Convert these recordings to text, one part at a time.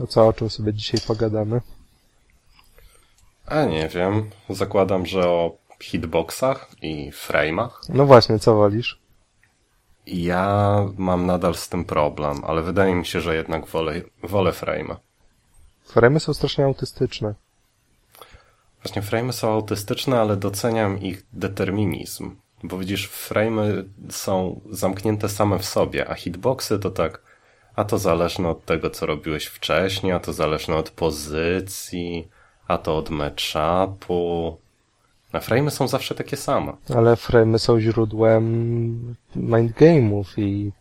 To co, o czym sobie dzisiaj pogadamy? A nie wiem. Zakładam, że o hitboxach i frame'ach. No właśnie, co wolisz? Ja mam nadal z tym problem, ale wydaje mi się, że jednak wolę, wolę frame'a. Framy są strasznie autystyczne. Właśnie frame'y są autystyczne, ale doceniam ich determinizm. Bo widzisz, frame'y są zamknięte same w sobie, a hitboxy to tak, a to zależne od tego, co robiłeś wcześniej, a to zależne od pozycji, a to od matchupu. A frame'y są zawsze takie same. Ale framy są źródłem mindgame'ów i,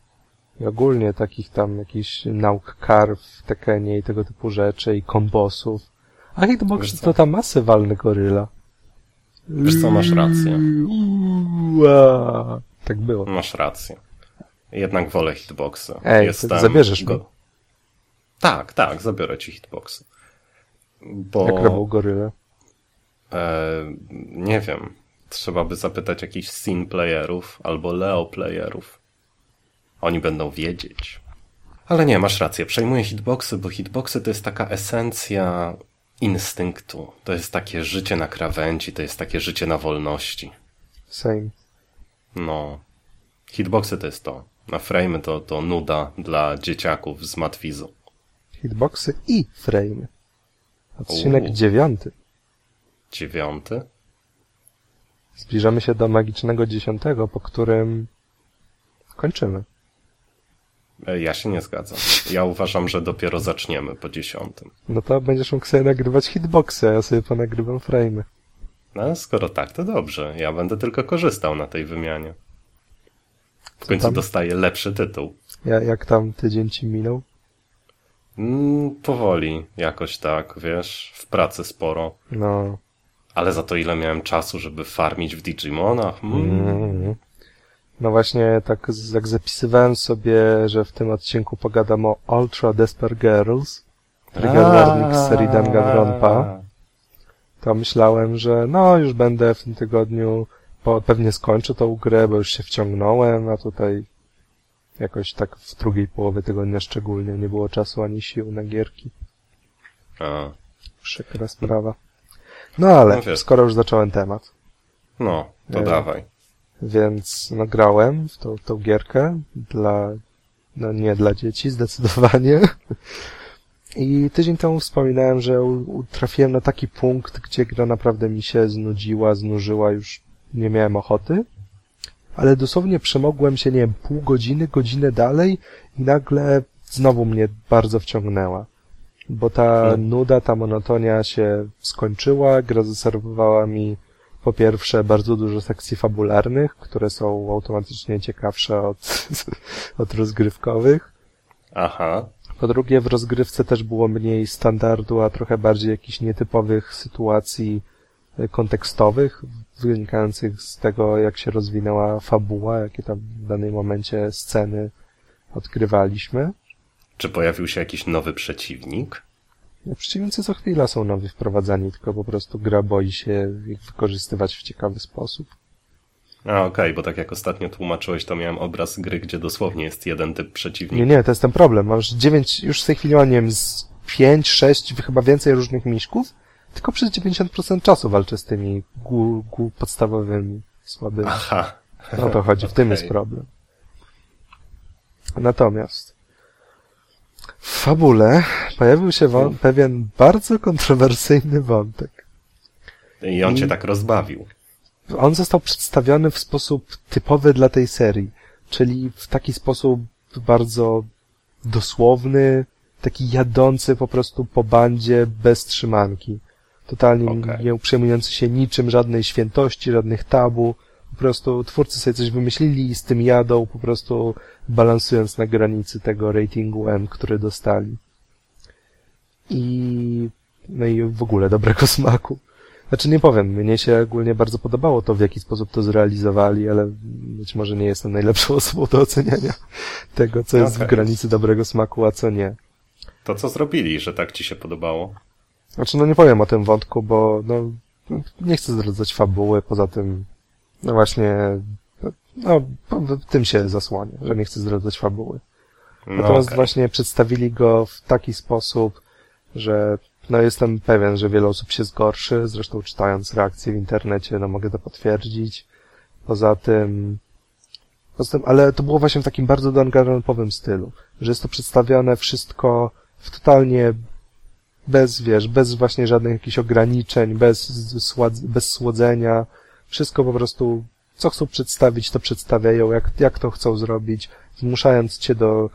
i ogólnie takich tam jakichś nauk kar w Tekenie i tego typu rzeczy i kombosów. A hitbox to tam masy walny goryla. Wiesz co, masz rację. Ua. Tak było. Masz rację. Jednak wolę hitboxy. Ej, to zabierzesz mi? Tak, tak, zabiorę ci hitboxy. Bo... Jak robił gorylę. E, nie wiem. Trzeba by zapytać jakichś scene playerów albo leo playerów. Oni będą wiedzieć. Ale nie, masz rację. Przejmuję hitboxy, bo hitboxy to jest taka esencja instynktu. To jest takie życie na krawędzi, to jest takie życie na wolności. Same. No. Hitboxy to jest to. Na frame to, to nuda dla dzieciaków z matwizu. Hitboxy i frame. Odcinek Uuu. dziewiąty. Dziewiąty? Zbliżamy się do magicznego dziesiątego, po którym kończymy. E, Ja się nie zgadzam. Ja uważam, że dopiero zaczniemy po dziesiątym. No to będziesz mógł sobie nagrywać hitboxy, a ja sobie ponagrywam frame'y. No, skoro tak, to dobrze. Ja będę tylko korzystał na tej wymianie. W końcu tam? dostaję lepszy tytuł. Ja, jak tam tydzień ci minął? Mm, powoli, jakoś tak, wiesz, w pracy sporo. No. Ale za to ile miałem czasu, żeby farmić w Digimonach. Mm. Mm. No właśnie, tak jak zapisywałem sobie, że w tym odcinku pogadam o Ultra Desper Girls, Trigger Warning z serii Danganronpa, to myślałem, że no już będę w tym tygodniu, po, pewnie skończę tą grę, bo już się wciągnąłem, a tutaj jakoś tak w drugiej połowie tygodnia szczególnie nie było czasu ani sił na gierki. A, Przykra sprawa. No ale, No skoro już zacząłem temat, no, to E, dawaj. więc no grałem w tą, tą gierkę dla, no nie dla dzieci, zdecydowanie. I tydzień temu wspominałem, że trafiłem na taki punkt, gdzie gra naprawdę mi się znudziła, znużyła, już nie miałem ochoty. Ale dosłownie przemogłem się, nie wiem, pół godziny, godzinę dalej i nagle znowu mnie bardzo wciągnęła. Bo ta Hmm. nuda, ta monotonia się skończyła, gra zaserwowała mi po pierwsze bardzo dużo sekcji fabularnych, które są automatycznie ciekawsze od, od rozgrywkowych. Aha, Po drugie, w rozgrywce też było mniej standardu, a trochę bardziej jakichś nietypowych sytuacji e, kontekstowych, wynikających z tego, jak się rozwinęła fabuła, jakie tam w danym momencie sceny odgrywaliśmy. czy pojawił się jakiś nowy przeciwnik? Przeciwnicy co chwila są nowi wprowadzani, tylko po prostu gra boi się ich wykorzystywać w ciekawy sposób. A, okej, bo tak jak ostatnio tłumaczyłeś, to miałem obraz gry, gdzie dosłownie jest jeden typ przeciwnika. Nie, nie, to jest ten problem. Masz dziewięć, już w tej chwili mam, nie wiem, z pięć, sześć, chyba więcej różnych miśków, tylko przez 90% czasu walczę z tymi gu, gu podstawowymi, słabymi. Aha. No o to chodzi, w tym jest problem. Natomiast w fabule pojawił się wą- pewien bardzo kontrowersyjny wątek. I on cię I- tak rozbawił. On został przedstawiony w sposób typowy dla tej serii, czyli w taki sposób bardzo dosłowny, taki jadący po prostu po bandzie bez trzymanki. Totalnie Okej. nie przejmujący się niczym, żadnej świętości, żadnych tabu. Po prostu twórcy sobie coś wymyślili i z tym jadą, po prostu balansując na granicy tego ratingu M, który dostali. I, no i w ogóle dobrego smaku. Znaczy nie powiem, mnie się ogólnie bardzo podobało to, w jaki sposób to zrealizowali, ale być może nie jestem najlepszą osobą do oceniania tego, co jest w granicy dobrego smaku, a co nie. To co zrobili, że tak ci się podobało? Znaczy, no nie powiem o tym wątku, bo no, nie chcę zdradzać fabuły, poza tym, no właśnie, no, tym się zasłonię, że nie chcę zdradzać fabuły. No, Natomiast okej. właśnie przedstawili go w taki sposób, że no jestem pewien, że wiele osób się zgorszy, zresztą czytając reakcje w internecie, no mogę to potwierdzić. Poza tym, poza tym ale to było właśnie w takim bardzo danganronpowym stylu, że jest to przedstawione wszystko w totalnie bez, wiesz, bez właśnie żadnych jakichś ograniczeń, bez, bez słodzenia, wszystko po prostu, co chcą przedstawić, to przedstawiają, jak, jak to chcą zrobić, zmuszając cię do,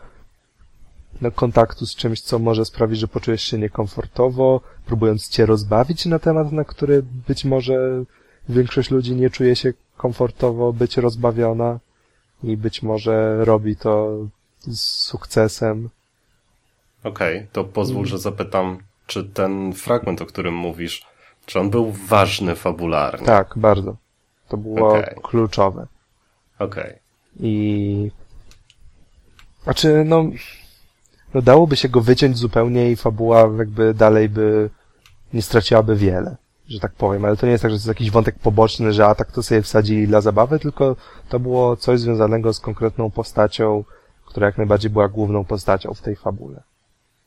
do kontaktu z czymś, co może sprawić, że poczujesz się niekomfortowo, próbując cię rozbawić na temat, na który być może większość ludzi nie czuje się komfortowo być rozbawiona i być może robi to z sukcesem. Okej, okay, to pozwól, że zapytam, czy ten fragment, o którym mówisz, czy on był ważny fabularnie? Tak, bardzo. To było okay. kluczowe. Okej. Okay. I... Znaczy, no... No dałoby się go wyciąć zupełnie i fabuła jakby dalej by nie straciłaby wiele, że tak powiem, ale to nie jest tak, że to jest jakiś wątek poboczny, że a tak to sobie wsadzili dla zabawy, tylko to było coś związanego z konkretną postacią, która jak najbardziej była główną postacią w tej fabule.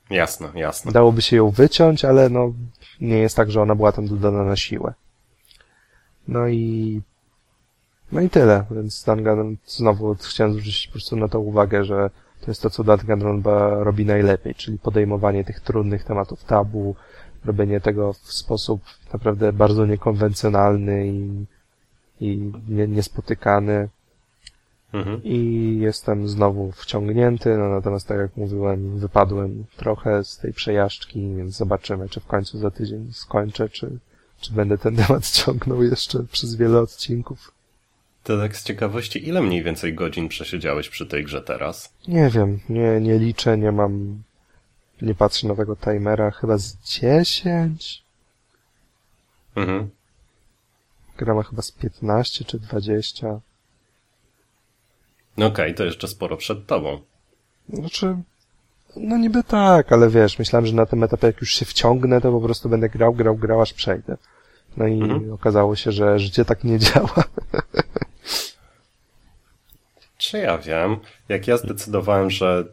Jasne, jasne. Dałoby się ją wyciąć, ale no nie jest tak, że ona była tam dodana na siłę. No i no i tyle, więc Dangan znowu chciałem zwrócić po prostu na to uwagę, że to jest to, co Danganronba robi najlepiej, czyli podejmowanie tych trudnych tematów tabu, robienie tego w sposób naprawdę bardzo niekonwencjonalny i, i nie, niespotykany. Mhm. I jestem znowu wciągnięty, no natomiast tak jak mówiłem, wypadłem trochę z tej przejażdżki, więc zobaczymy, czy w końcu za tydzień skończę, czy, czy będę ten temat ciągnął jeszcze przez wiele odcinków. To tak z ciekawości, ile mniej więcej godzin przesiedziałeś przy tej grze teraz? Nie wiem, nie, nie liczę, nie mam, nie patrzę na tego timera, chyba z 10? Mhm. Gra ma chyba z 15 czy 20. No okej, okay, to jeszcze sporo przed tobą. Znaczy, no niby tak, ale wiesz, myślałem, że na tym etapie jak już się wciągnę, to po prostu będę grał, grał, grał, aż przejdę. No i mhm. okazało się, że życie tak nie działa. Czy ja wiem? Jak ja zdecydowałem, że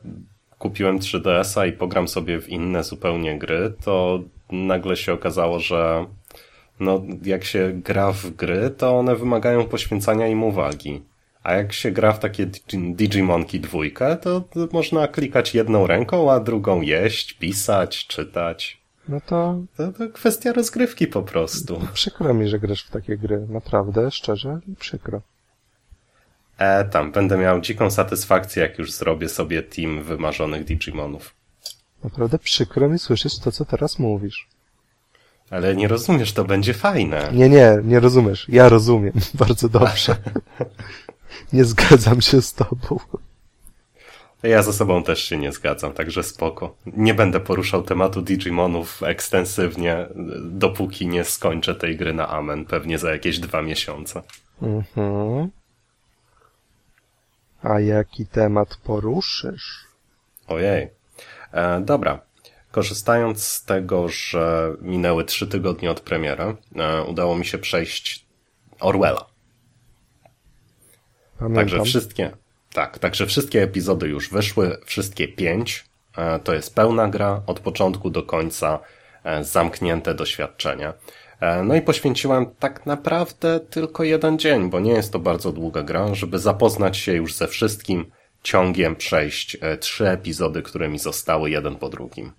kupiłem 3DS-a i pogram sobie w inne zupełnie gry, to nagle się okazało, że no, jak się gra w gry, to one wymagają poświęcania im uwagi. A jak się gra w takie Digimonki dwójkę, to, można klikać jedną ręką, a drugą jeść, pisać, czytać. No to... to... To kwestia rozgrywki po prostu. Przykro mi, że grasz w takie gry. Naprawdę, szczerze, przykro. E, tam, będę miał dziką satysfakcję, jak już zrobię sobie team wymarzonych Digimonów. Naprawdę przykro mi słyszeć to, co teraz mówisz. Ale nie rozumiesz, to będzie fajne. Nie, nie, nie rozumiesz. Ja rozumiem. Bardzo dobrze. nie zgadzam się z tobą. Ja ze sobą też się nie zgadzam, także spoko. Nie będę poruszał tematu Digimonów ekstensywnie, dopóki nie skończę tej gry na Amen, pewnie za jakieś dwa miesiące. Mhm. A jaki temat poruszysz? Ojej. E, dobra. Korzystając z tego, że minęły trzy tygodnie od premiery, e, udało mi się przejść Orwella. Pamiętam. Także wszystkie, tak, także wszystkie epizody już wyszły, wszystkie pięć. E, to jest pełna gra, od początku do końca, e, zamknięte doświadczenie. E, no i poświęciłem tak naprawdę tylko jeden dzień, bo nie jest to bardzo długa gra, żeby zapoznać się już ze wszystkim, ciągiem przejść trzy epizody, które mi zostały jeden po drugim.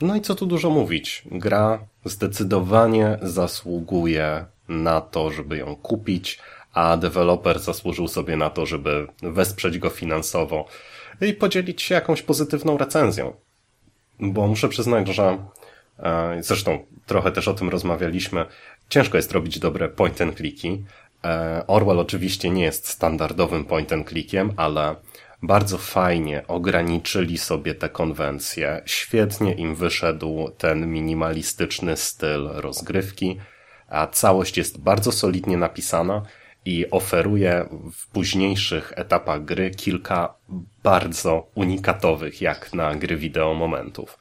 No i co tu dużo mówić. Gra zdecydowanie zasługuje na to, żeby ją kupić, a deweloper zasłużył sobie na to, żeby wesprzeć go finansowo i podzielić się jakąś pozytywną recenzją. Bo muszę przyznać, że e, zresztą trochę też o tym rozmawialiśmy, ciężko jest robić dobre point and clicki. E, Orwell oczywiście nie jest standardowym point and clickiem, ale bardzo fajnie ograniczyli sobie te konwencje. Świetnie im wyszedł ten minimalistyczny styl rozgrywki, a całość jest bardzo solidnie napisana i oferuje w późniejszych etapach gry kilka bardzo unikatowych, jak na gry wideo momentów.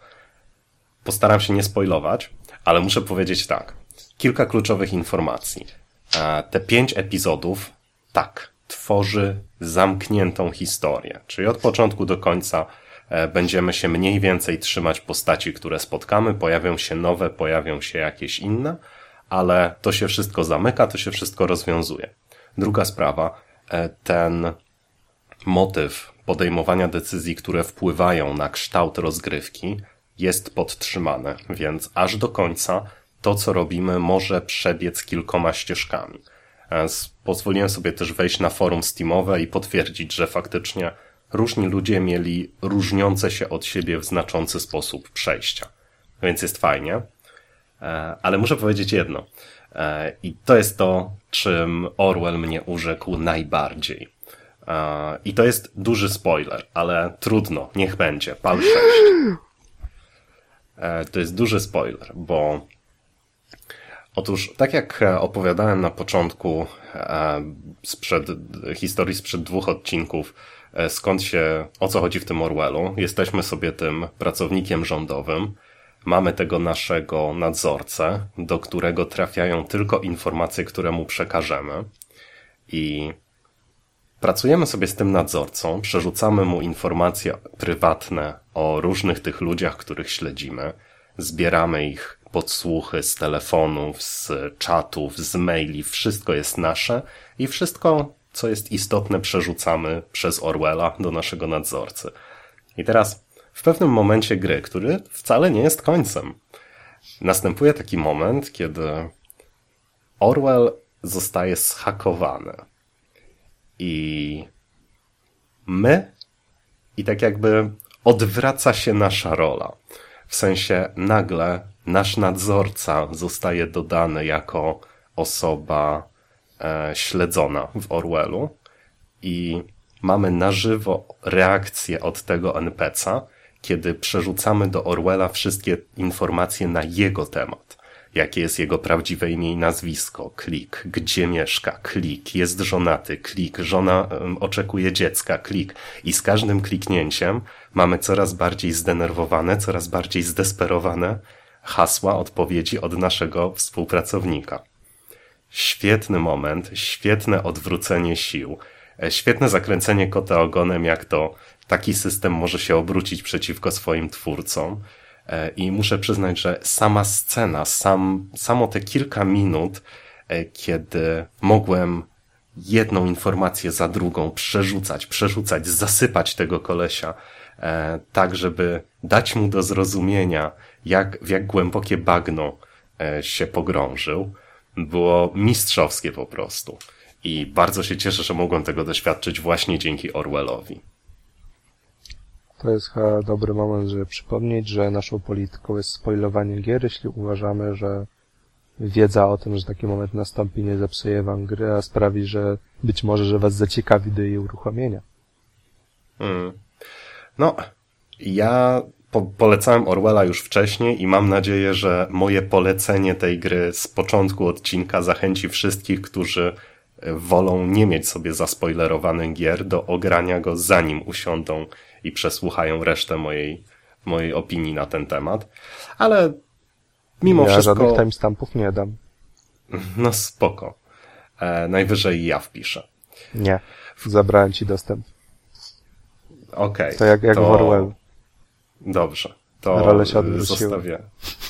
Postaram się nie spoilować, ale muszę powiedzieć tak. Kilka kluczowych informacji. Te pięć epizodów, tak, tworzy zamkniętą historię, czyli od początku do końca e, będziemy się mniej więcej trzymać postaci, które spotkamy, pojawią się nowe, pojawią się jakieś inne, ale to się wszystko zamyka, to się wszystko rozwiązuje. Druga sprawa, e, ten motyw podejmowania decyzji, które wpływają na kształt rozgrywki, jest podtrzymany, więc aż do końca to, co robimy, może przebiec kilkoma ścieżkami. E, pozwoliłem sobie też wejść na forum Steamowe i potwierdzić, że faktycznie różni ludzie mieli różniące się od siebie w znaczący sposób przejścia. Więc jest fajnie. E, ale muszę powiedzieć jedno. E, I to jest to, czym Orwell mnie urzekł najbardziej. I to jest duży spoiler, ale trudno, niech będzie. Pal 6. To jest duży spoiler, bo Otóż, tak jak e, opowiadałem na początku e, sprzed, historii sprzed dwóch odcinków, e, skąd się, o co chodzi w tym Orwellu, jesteśmy sobie tym pracownikiem rządowym, mamy tego naszego nadzorcę, do którego trafiają tylko informacje, które mu przekażemy. I pracujemy sobie z tym nadzorcą, przerzucamy mu informacje prywatne o różnych tych ludziach, których śledzimy, zbieramy ich podsłuchy z telefonów, z czatów, z maili, wszystko jest nasze i wszystko, co jest istotne, przerzucamy przez Orwella do naszego nadzorcy. I teraz w pewnym momencie gry, który wcale nie jest końcem, następuje taki moment, kiedy Orwell zostaje schakowany. I my, i tak jakby odwraca się nasza rola. W sensie nagle nasz nadzorca zostaje dodany jako osoba e, śledzona w Orwellu i mamy na żywo reakcję od tego NPC'a, kiedy przerzucamy do Orwella wszystkie informacje na jego temat. Jakie jest jego prawdziwe imię i nazwisko, klik, gdzie mieszka, klik, jest żonaty, klik, żona oczekuje dziecka, klik. I z każdym kliknięciem mamy coraz bardziej zdenerwowane, coraz bardziej zdesperowane hasła, odpowiedzi od naszego współpracownika. Świetny moment, świetne odwrócenie sił, e, świetne zakręcenie kota ogonem, jak to taki system może się obrócić przeciwko swoim twórcom. E, I muszę przyznać, że sama scena, sam, samo te kilka minut, e, kiedy mogłem jedną informację za drugą przerzucać, przerzucać, zasypać tego kolesia, tak żeby dać mu do zrozumienia, jak, w jak głębokie bagno e, się pogrążył. Było mistrzowskie po prostu. I bardzo się cieszę, że mogłem tego doświadczyć właśnie dzięki Orwellowi. To jest chyba dobry moment, żeby przypomnieć, że naszą polityką jest spoilowanie gier, jeśli uważamy, że wiedza o tym, że taki moment nastąpi, nie zepsuje wam gry, a sprawi, że być może, że was zaciekawi do jej uruchomienia. Hmm. No, ja po polecałem Orwella już wcześniej i mam nadzieję, że moje polecenie tej gry z początku odcinka zachęci wszystkich, którzy wolą nie mieć sobie zaspoilerowanych gier do ogrania go zanim usiądą i przesłuchają resztę mojej, mojej opinii na ten temat. Ale mimo ja wszystko... Ja żadnych timestampów nie dam. No spoko. E, najwyżej ja wpiszę. Nie. Zabrałem ci dostęp. Okej. Okay, to jak, jak to... w Orwell. Dobrze. To zostawię,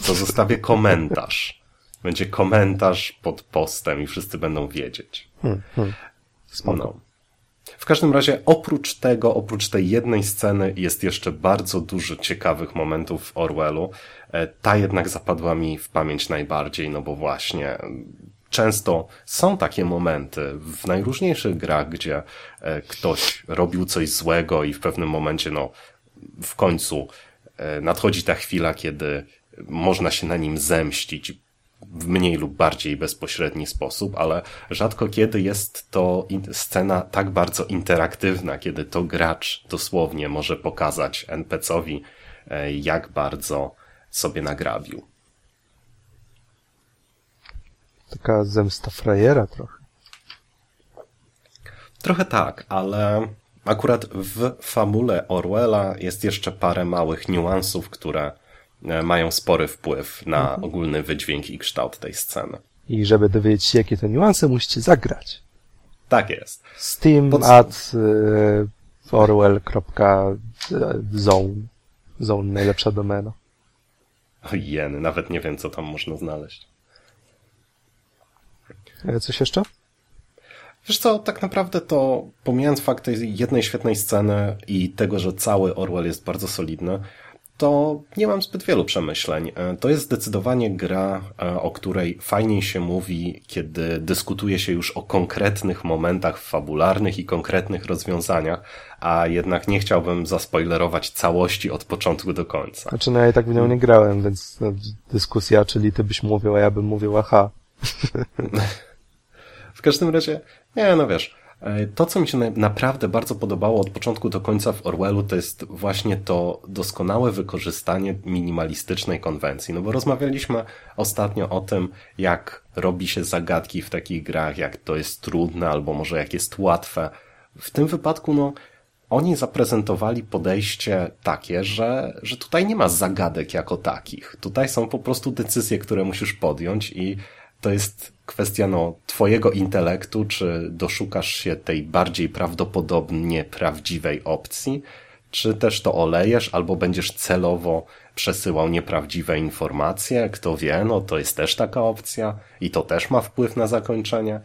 to zostawię komentarz. Będzie komentarz pod postem i wszyscy będą wiedzieć. Hmm, hmm. No. W każdym razie, oprócz tego, oprócz tej jednej sceny, jest jeszcze bardzo dużo ciekawych momentów w Orwellu. E, ta jednak zapadła mi w pamięć najbardziej, no bo właśnie często są takie momenty w najróżniejszych grach, gdzie e, ktoś robił coś złego i w pewnym momencie, no, w końcu e, nadchodzi ta chwila, kiedy można się na nim zemścić w mniej lub bardziej bezpośredni sposób, ale rzadko kiedy jest to scena tak bardzo interaktywna, kiedy to gracz dosłownie może pokazać NPC-owi, e, jak bardzo sobie nagrabił. Taka zemsta frajera trochę. Trochę tak, ale Akurat w fabule Orwella jest jeszcze parę małych niuansów, które mają spory wpływ na mhm. ogólny wydźwięk i kształt tej sceny. I żeby dowiedzieć się, jakie to niuanse, musicie zagrać. Tak jest. Steam Pod... at y, e, Zone. Zone, najlepsza domena. O jeny, nawet nie wiem, co tam można znaleźć. E, coś jeszcze? Wiesz co, tak naprawdę to pomijając fakt tej jednej świetnej sceny i tego, że cały Orwell jest bardzo solidny, to nie mam zbyt wielu przemyśleń. E, to jest zdecydowanie gra, e, o której fajniej się mówi, kiedy dyskutuje się już o konkretnych momentach fabularnych i konkretnych rozwiązaniach, a jednak nie chciałbym zaspoilerować całości od początku do końca. Znaczy, no ja i tak w nią nie grałem, więc no, dyskusja, czyli ty byś mówił, a ja bym mówił aha. w każdym razie, nie, no wiesz, to, co mi się naprawdę bardzo podobało od początku do końca w Orwellu, to jest właśnie to doskonałe wykorzystanie minimalistycznej konwencji. No bo rozmawialiśmy ostatnio o tym, jak robi się zagadki w takich grach, jak to jest trudne, albo może jak jest łatwe. W tym wypadku, no, oni zaprezentowali podejście takie, że, że tutaj nie ma zagadek jako takich. Tutaj są po prostu decyzje, które musisz podjąć i to jest kwestia no, twojego intelektu, czy doszukasz się tej bardziej prawdopodobnie prawdziwej opcji, czy też to olejesz, albo będziesz celowo przesyłał nieprawdziwe informacje, kto wie, no to jest też taka opcja i to też ma wpływ na zakończenie.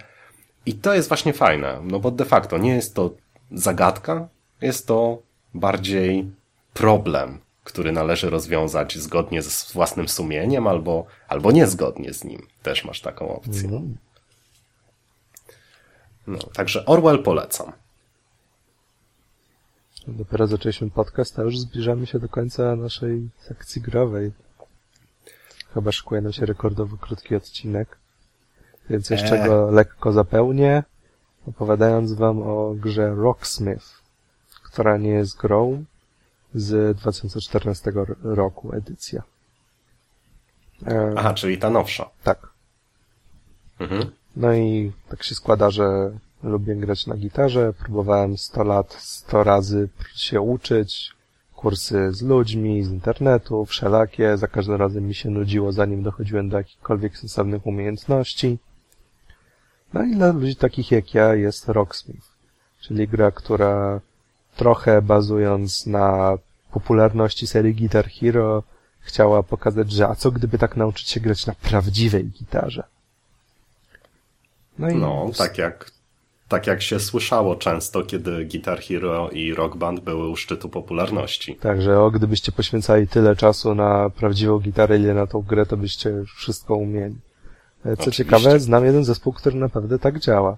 I to jest właśnie fajne, no bo de facto nie jest to zagadka, jest to bardziej problem, który należy rozwiązać zgodnie z własnym sumieniem albo, albo niezgodnie z nim. Też masz taką opcję. Mhm. No, także Orwell polecam. Dopiero zaczęliśmy podcast, a już zbliżamy się do końca naszej sekcji growej. Chyba szykuje nam się rekordowo krótki odcinek. Więc jeszcze eee. go lekko zapełnię, opowiadając wam o grze Rocksmith, która nie jest grą, z 2014 roku edycja. E, Aha, czyli ta nowsza. Tak. Mhm. No i tak się składa, że lubię grać na gitarze. Próbowałem 100 lat, 100 razy się uczyć. Kursy z ludźmi, z internetu, wszelakie. Za każdym razem mi się nudziło, zanim dochodziłem do jakichkolwiek sensownych umiejętności. No i dla ludzi takich jak ja jest Rocksmith, czyli gra, która trochę bazując na popularności serii Guitar Hero, chciała pokazać, że a co gdyby tak nauczyć się grać na prawdziwej gitarze? No, i no tak jak tak jak się słyszało często, kiedy Guitar Hero i Rock Band były u szczytu popularności. Także o, gdybyście poświęcali tyle czasu na prawdziwą gitarę, ile na tą grę, to byście wszystko umieli. E, co Oczywiście. ciekawe, znam jeden zespół, który naprawdę tak działa.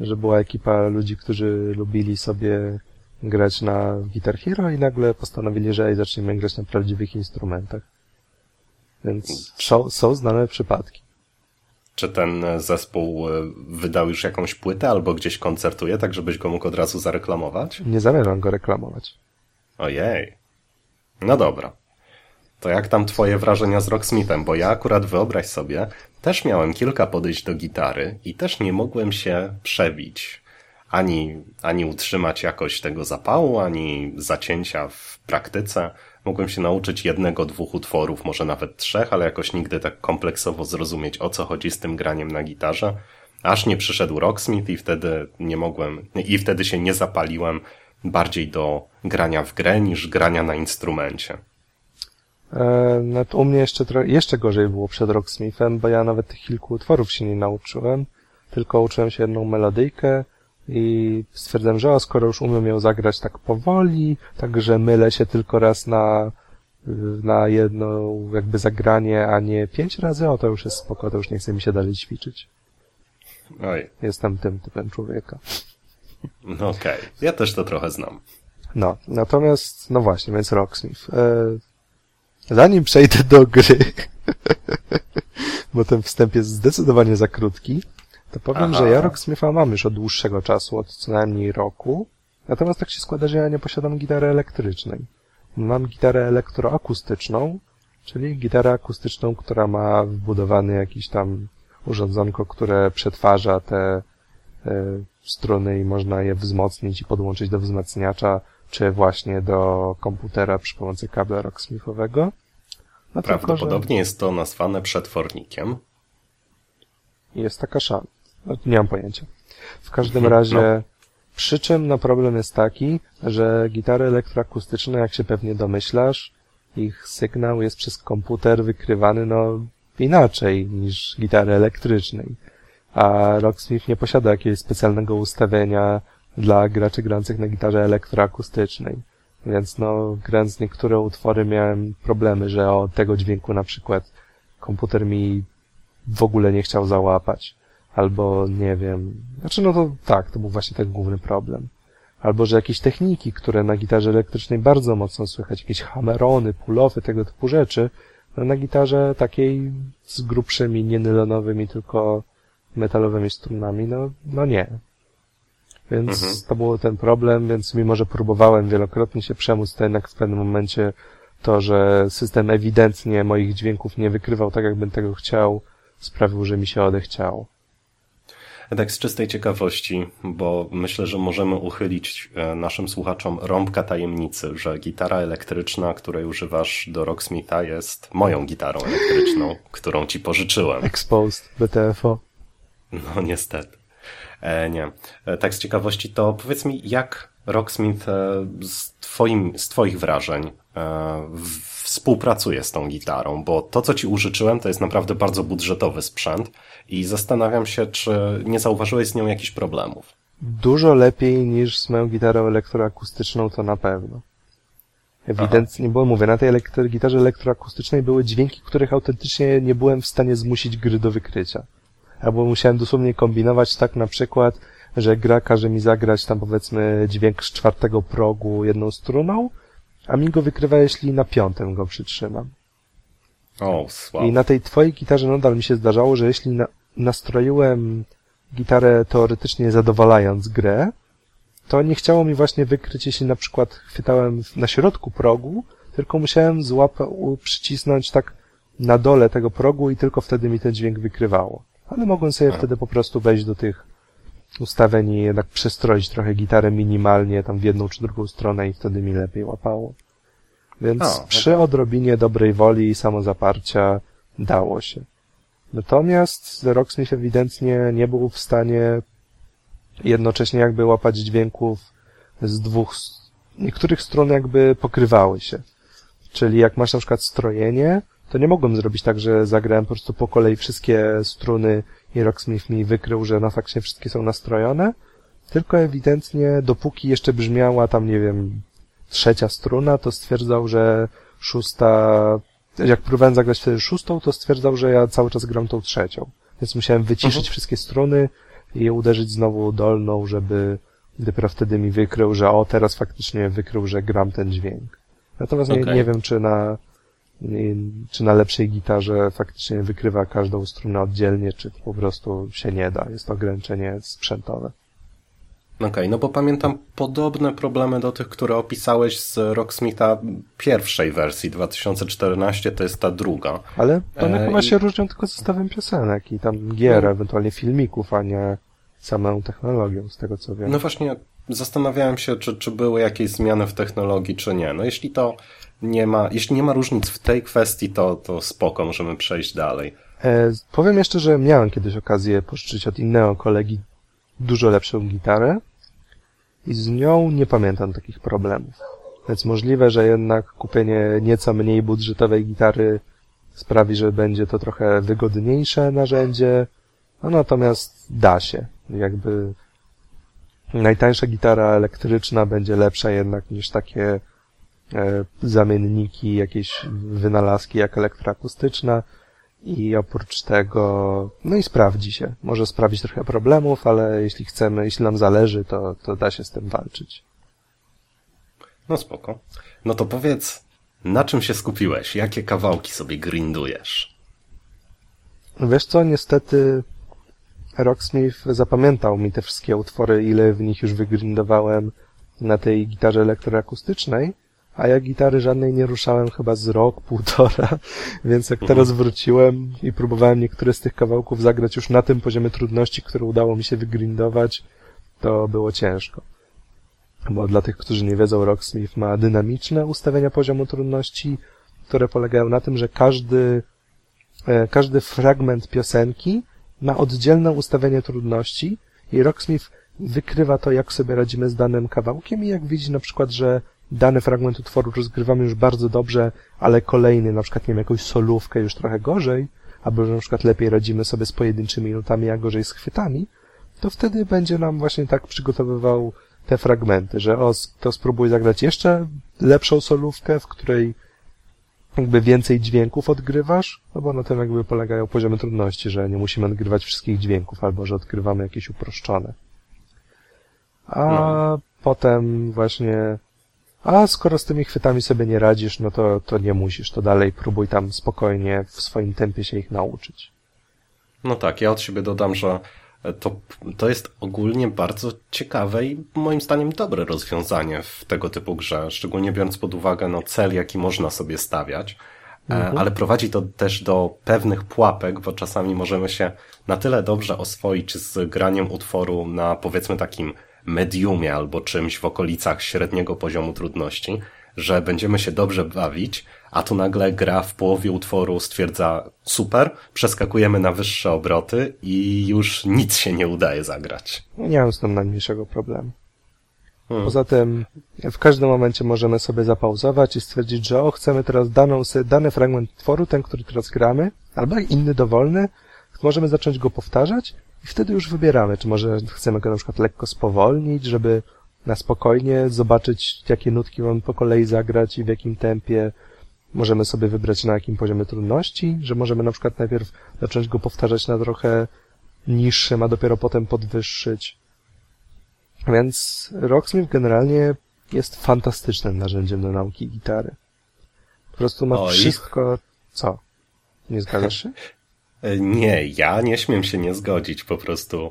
Że była ekipa ludzi, którzy lubili sobie grać na Guitar Hero i nagle postanowili, że zaczniemy grać na prawdziwych instrumentach. Więc są, są znane przypadki. Czy ten zespół e, wydał już jakąś płytę albo gdzieś koncertuje, tak żebyś go mógł od razu zareklamować? Nie zamierzam go reklamować. Ojej. No dobra. To jak tam twoje wrażenia z Rocksmithem? Bo ja akurat wyobraź sobie, też miałem kilka podejść do gitary i też nie mogłem się przebić ani, ani utrzymać jakoś tego zapału, ani zacięcia w praktyce. Mogłem się nauczyć jednego, dwóch utworów, może nawet trzech, ale jakoś nigdy tak kompleksowo zrozumieć, o co chodzi z tym graniem na gitarze. Aż nie przyszedł Rocksmith i wtedy nie mogłem, i wtedy się nie zapaliłem bardziej do grania w grę niż grania na instrumencie. E, u mnie jeszcze, jeszcze gorzej było przed Rocksmithem, bo ja nawet tych kilku utworów się nie nauczyłem, tylko uczyłem się jedną melodyjkę, i stwierdzam, że o, skoro już umiem ją zagrać tak powoli, także mylę się tylko raz na, na jedno jakby zagranie, a nie pięć razy, o to już jest spoko, to już nie chce mi się dalej ćwiczyć. Oj. Jestem tym typem człowieka. No okej, okay. ja też to trochę znam. No, natomiast, no właśnie, więc Rocksmith. E, zanim przejdę do gry, bo ten wstęp jest zdecydowanie za krótki, to powiem, Aha. że ja Rocksmitha mam już od dłuższego czasu, od co najmniej roku. Natomiast tak się składa, że ja nie posiadam gitary elektrycznej. Mam gitarę elektroakustyczną, czyli gitarę akustyczną, która ma wbudowany jakiś tam urządzonko, które przetwarza te y, struny i można je wzmocnić i podłączyć do wzmacniacza, czy właśnie do komputera przy pomocy kabla Rocksmithowego. No Prawdopodobnie tylko, że... jest to nazwane przetwornikiem. Jest taka szansa. No, nie mam pojęcia. W każdym razie, Przy czym no, problem jest taki, że gitary elektroakustyczne, jak się pewnie domyślasz, ich sygnał jest przez komputer wykrywany no inaczej niż gitary elektrycznej. A Rocksmith nie posiada jakiegoś specjalnego ustawienia dla graczy grających na gitarze elektroakustycznej. Więc no, grając niektóre utwory miałem problemy, że o tego dźwięku na przykład komputer mi w ogóle nie chciał załapać. Albo nie wiem. Znaczy no to tak, to był właśnie ten główny problem. Albo że jakieś techniki, które na gitarze elektrycznej bardzo mocno słychać, jakieś hammerony, pull-offy, tego typu rzeczy, no na gitarze takiej z grubszymi, nie nylonowymi, tylko metalowymi strunami, no, no nie. Więc mhm. to był ten problem, więc mimo, że próbowałem wielokrotnie się przemóc, to jednak w pewnym momencie to, że system ewidentnie moich dźwięków nie wykrywał tak, jakbym tego chciał, sprawił, że mi się odechciało. Tak z czystej ciekawości, bo myślę, że możemy uchylić e, naszym słuchaczom rąbka tajemnicy, że gitara elektryczna, której używasz do Rocksmitha jest moją gitarą elektryczną, którą ci pożyczyłem. Exposed, BTFO. No niestety. E, nie. E, tak z ciekawości to powiedz mi, jak Rocksmith e, z, twoim, z twoich wrażeń współpracuje z tą gitarą, bo to, co ci użyczyłem, to jest naprawdę bardzo budżetowy sprzęt i zastanawiam się, czy nie zauważyłeś z nią jakichś problemów. Dużo lepiej niż z moją gitarą elektroakustyczną, to na pewno. Ewidentnie, bo mówię, na tej elektro, gitarze elektroakustycznej były dźwięki, których autentycznie nie byłem w stanie zmusić gry do wykrycia. Albo musiałem dosłownie kombinować tak na przykład, że gra każe mi zagrać tam powiedzmy dźwięk z czwartego progu jedną struną, a mi go wykrywa, jeśli na piątym go przytrzymam. O, słabo. I na tej twojej gitarze nadal mi się zdarzało, że jeśli na, nastroiłem gitarę teoretycznie zadowalając grę, to nie chciało mi właśnie wykryć, jeśli na przykład chwytałem na środku progu, tylko musiałem złapać, przycisnąć tak na dole tego progu i tylko wtedy mi ten dźwięk wykrywało. Ale mogłem sobie wtedy po prostu wejść do tych ustawień i jednak przestroić trochę gitarę minimalnie tam w jedną czy drugą stronę i wtedy mi lepiej łapało. Więc o, przy odrobinie dobrej woli i samozaparcia dało się. Natomiast Rocksmith ewidentnie nie był w stanie jednocześnie jakby łapać dźwięków z dwóch, niektórych stron jakby pokrywały się. Czyli jak masz na przykład strojenie, to nie mogłem zrobić tak, że zagrałem po prostu po kolei wszystkie struny i Rocksmith mi wykrył, że na faktycznie wszystkie są nastrojone, tylko ewidentnie dopóki jeszcze brzmiała tam, nie wiem, trzecia struna, to stwierdzał, że szósta, jak próbowałem zagrać wtedy szóstą, to stwierdzał, że ja cały czas gram tą trzecią. Więc musiałem wyciszyć mhm. wszystkie struny i uderzyć znowu dolną, żeby dopiero wtedy mi wykrył, że o, teraz faktycznie wykrył, że gram ten dźwięk. Natomiast okay. nie, nie wiem, czy na czy na lepszej gitarze faktycznie wykrywa każdą strunę oddzielnie, czy po prostu się nie da. Jest to ograniczenie sprzętowe. Okej, okay, no bo pamiętam podobne problemy do tych, które opisałeś z Rocksmitha pierwszej wersji 2014, to jest ta druga. Ale one e, chyba i... się różnią tylko zestawem piosenek i tam gier, no. ewentualnie filmików, a nie samą technologią, z tego co wiem. No właśnie, zastanawiałem się, czy, czy były jakieś zmiany w technologii, czy nie. No jeśli to nie ma, jeśli nie ma różnic w tej kwestii, to, to spoko, możemy przejść dalej. E, powiem jeszcze, że miałem kiedyś okazję pożyczyć od innego kolegi dużo lepszą gitarę i z nią nie pamiętam takich problemów. Więc możliwe, że jednak kupienie nieco mniej budżetowej gitary sprawi, że będzie to trochę wygodniejsze narzędzie, no natomiast da się. Jakby najtańsza gitara elektryczna będzie lepsza jednak niż takie zamienniki, jakieś wynalazki jak elektroakustyczna i oprócz tego, no i sprawdzi się. Może sprawić trochę problemów, ale jeśli chcemy, jeśli nam zależy, to, to da się z tym walczyć. No spoko. No to powiedz, na czym się skupiłeś? Jakie kawałki sobie grindujesz? Wiesz co, niestety Rocksmith zapamiętał mi te wszystkie utwory, ile w nich już wygrindowałem na tej gitarze elektroakustycznej a ja gitary żadnej nie ruszałem chyba z rok, półtora, więc jak teraz mhm. wróciłem i próbowałem niektóre z tych kawałków zagrać już na tym poziomie trudności, który udało mi się wygrindować, to było ciężko. Bo dla tych, którzy nie wiedzą, Rocksmith ma dynamiczne ustawienia poziomu trudności, które polegają na tym, że każdy, e, każdy fragment piosenki ma oddzielne ustawienie trudności i Rocksmith wykrywa to, jak sobie radzimy z danym kawałkiem i jak widzi na przykład, że dany fragment utworu rozgrywamy już bardzo dobrze, ale kolejny, na przykład, nie wiem, jakąś solówkę już trochę gorzej, albo że na przykład lepiej radzimy sobie z pojedynczymi nutami, a gorzej z chwytami, to wtedy będzie nam właśnie tak przygotowywał te fragmenty, że o, to spróbuj zagrać jeszcze lepszą solówkę, w której jakby więcej dźwięków odgrywasz, no bo na tym jakby polegają poziomy trudności, że nie musimy odgrywać wszystkich dźwięków, albo że odgrywamy jakieś uproszczone. A no. potem właśnie, a skoro z tymi chwytami sobie nie radzisz, no to, to nie musisz, to dalej próbuj tam spokojnie w swoim tempie się ich nauczyć. No tak, ja od siebie dodam, że to, to jest ogólnie bardzo ciekawe i moim zdaniem dobre rozwiązanie w tego typu grze, szczególnie biorąc pod uwagę no, cel, jaki można sobie stawiać, e, mhm. ale prowadzi to też do pewnych pułapek, bo czasami możemy się na tyle dobrze oswoić z graniem utworu na powiedzmy takim mediumie albo czymś w okolicach średniego poziomu trudności, że będziemy się dobrze bawić, a tu nagle gra w połowie utworu stwierdza super, przeskakujemy na wyższe obroty i już nic się nie udaje zagrać. Nie mam z tym najmniejszego problemu. Hmm. Poza tym w każdym momencie możemy sobie zapauzować i stwierdzić, że o, chcemy teraz daną, dany fragment utworu, ten, który teraz gramy, albo inny dowolny, możemy zacząć go powtarzać i wtedy już wybieramy, czy może chcemy go na przykład lekko spowolnić, żeby na spokojnie zobaczyć, jakie nutki mamy po kolei zagrać i w jakim tempie, możemy sobie wybrać na jakim poziomie trudności, że możemy na przykład najpierw zacząć go powtarzać na trochę niższym, a dopiero potem podwyższyć. Więc Rocksmith generalnie jest fantastycznym narzędziem do nauki gitary. Po prostu ma Oj. wszystko... Co? Nie zgadzasz się? Nie, ja nie śmiem się nie zgodzić po prostu.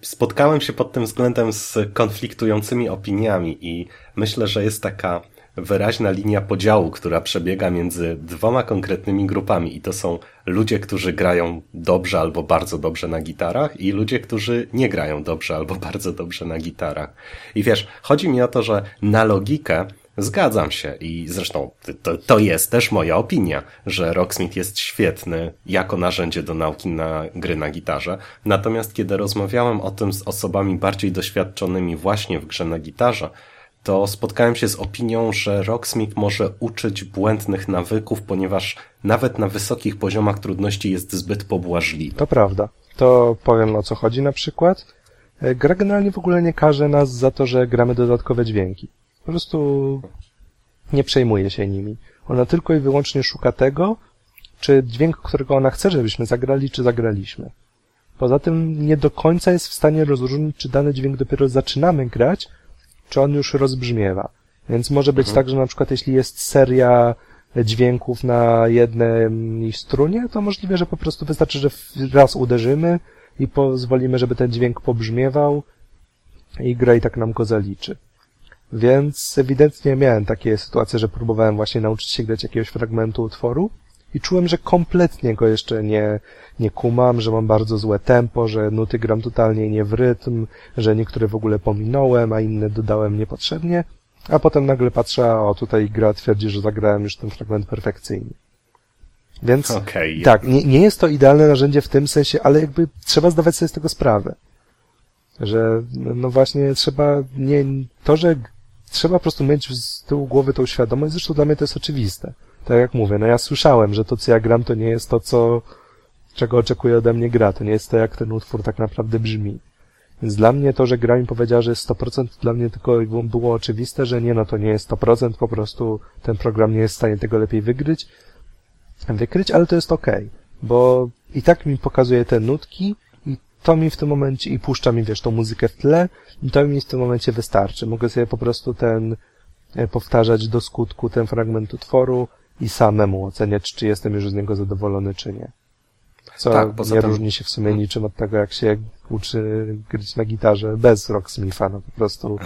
Spotkałem się pod tym względem z konfliktującymi opiniami i myślę, że jest taka wyraźna linia podziału, która przebiega między dwoma konkretnymi grupami i to są ludzie, którzy grają dobrze albo bardzo dobrze na gitarach i ludzie, którzy nie grają dobrze albo bardzo dobrze na gitarach. I wiesz, chodzi mi o to, że na logikę Zgadzam się i zresztą to, to jest też moja opinia, że Rocksmith jest świetny jako narzędzie do nauki na gry na gitarze. Natomiast kiedy rozmawiałem o tym z osobami bardziej doświadczonymi właśnie w grze na gitarze, to spotkałem się z opinią, że Rocksmith może uczyć błędnych nawyków, ponieważ nawet na wysokich poziomach trudności jest zbyt pobłażliwy. To prawda. To powiem o co chodzi na przykład. E, gra generalnie w ogóle nie każe nas za to, że gramy dodatkowe dźwięki. Po prostu nie przejmuje się nimi. Ona tylko i wyłącznie szuka tego, czy dźwięk, którego ona chce, żebyśmy zagrali, czy zagraliśmy. Poza tym nie do końca jest w stanie rozróżnić, czy dany dźwięk dopiero zaczynamy grać, czy on już rozbrzmiewa. Więc może być mhm. tak, że na przykład jeśli jest seria dźwięków na jednej strunie, to możliwe, że po prostu wystarczy, że raz uderzymy i pozwolimy, żeby ten dźwięk pobrzmiewał i gra i tak nam go zaliczy. Więc ewidentnie miałem takie sytuacje, że próbowałem właśnie nauczyć się grać jakiegoś fragmentu utworu i czułem, że kompletnie go jeszcze nie, nie kumam, że mam bardzo złe tempo, że nuty gram totalnie nie w rytm, że niektóre w ogóle pominąłem, a inne dodałem niepotrzebnie, a potem nagle patrzę, o tutaj gra twierdzi, że zagrałem już ten fragment perfekcyjnie. Więc okay. tak, nie, nie jest to idealne narzędzie w tym sensie, ale jakby trzeba zdawać sobie z tego sprawę. Że no właśnie trzeba nie, to, że trzeba po prostu mieć z tyłu głowy tą świadomość, zresztą dla mnie to jest oczywiste. Tak jak mówię, no ja słyszałem, że to co ja gram to nie jest to, co, czego oczekuje ode mnie gra, to nie jest to, jak ten utwór tak naprawdę brzmi. Więc dla mnie to, że gra mi powiedziała, że jest 100%, dla mnie tylko było oczywiste, że nie, no to nie jest 100%, po prostu ten program nie jest w stanie tego lepiej wygryć, wykryć, ale to jest okay, bo i tak mi pokazuje te nutki i to mi w tym momencie, i puszcza mi, wiesz, tą muzykę w tle, to mi w tym momencie wystarczy. Mogę sobie po prostu ten, e, powtarzać do skutku ten fragment utworu i samemu oceniać, czy jestem już z niego zadowolony, czy nie. Co tak, nie tym... różni się w sumie niczym od tego, jak się uczy grać na gitarze bez Rocksmitha. No po prostu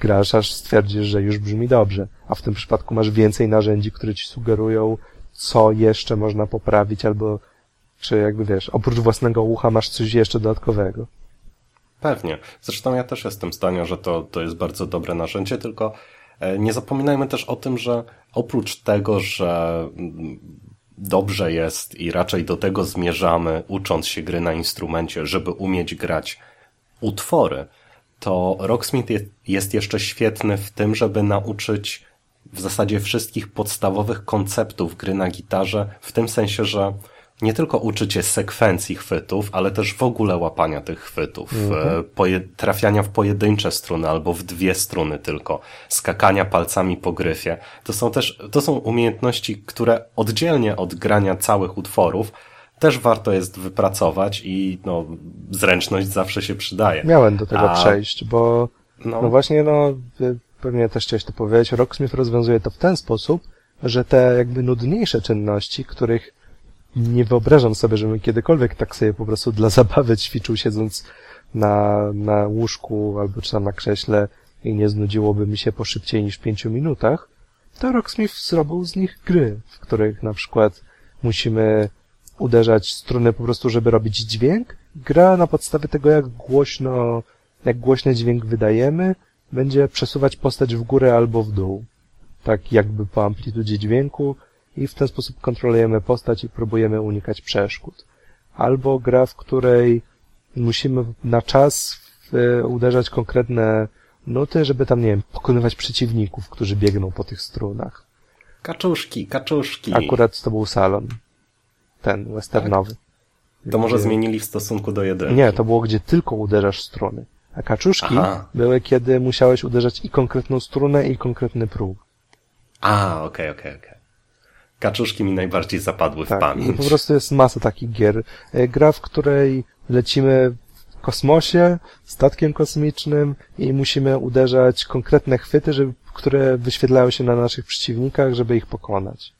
grasz, aż stwierdzisz, że już brzmi dobrze. A w tym przypadku masz więcej narzędzi, które ci sugerują, co jeszcze można poprawić, albo czy jakby wiesz, oprócz własnego ucha masz coś jeszcze dodatkowego. Pewnie. Zresztą ja też jestem zdania, że to, to jest bardzo dobre narzędzie, tylko e, nie zapominajmy też o tym, że oprócz tego, że mm, dobrze jest i raczej do tego zmierzamy, ucząc się gry na instrumencie, żeby umieć grać utwory, to Rocksmith jest jeszcze świetny w tym, żeby nauczyć w zasadzie wszystkich podstawowych konceptów gry na gitarze, w tym sensie, że nie tylko uczycie sekwencji chwytów, ale też w ogóle łapania tych chwytów, mhm. trafiania w pojedyncze struny albo w dwie struny tylko, skakania palcami po gryfie. To są też, to są umiejętności, które oddzielnie od grania całych utworów też warto jest wypracować i no, zręczność zawsze się przydaje. Miałem do tego A... przejść, bo no. no właśnie, no, pewnie też chciałeś to powiedzieć, Rocksmith rozwiązuje to w ten sposób, że te jakby nudniejsze czynności, których nie wyobrażam sobie, żebym kiedykolwiek tak sobie po prostu dla zabawy ćwiczył siedząc na, na łóżku albo czy tam na krześle i nie znudziłoby mi się po szybciej niż pięciu minutach, to Rocksmith zrobił z nich gry, w których na przykład musimy uderzać struny po prostu, żeby robić dźwięk. Gra na podstawie tego, jak głośno, jak głośny dźwięk wydajemy, będzie przesuwać postać w górę albo w dół. Tak jakby po amplitudzie dźwięku i w ten sposób kontrolujemy postać i próbujemy unikać przeszkód. Albo gra, w której musimy na czas uderzać konkretne nuty, żeby tam, nie wiem, pokonywać przeciwników, którzy biegną po tych strunach. Kaczuszki, kaczuszki. Akurat to był salon. Ten westernowy. Tak. To może zmienili w stosunku do jedynki. Nie, to było, gdzie tylko uderzasz struny. A kaczuszki Aha. były, kiedy musiałeś uderzać i konkretną strunę, i konkretny próg. A, okej, okay, okej, okay, okej. Okay. Kaczuszki mi najbardziej zapadły tak, w pamięć. Po prostu jest masa takich gier. E, gra, w której lecimy w kosmosie, statkiem kosmicznym i musimy uderzać konkretne chwyty, żeby, które wyświetlają się na naszych przeciwnikach, żeby ich pokonać.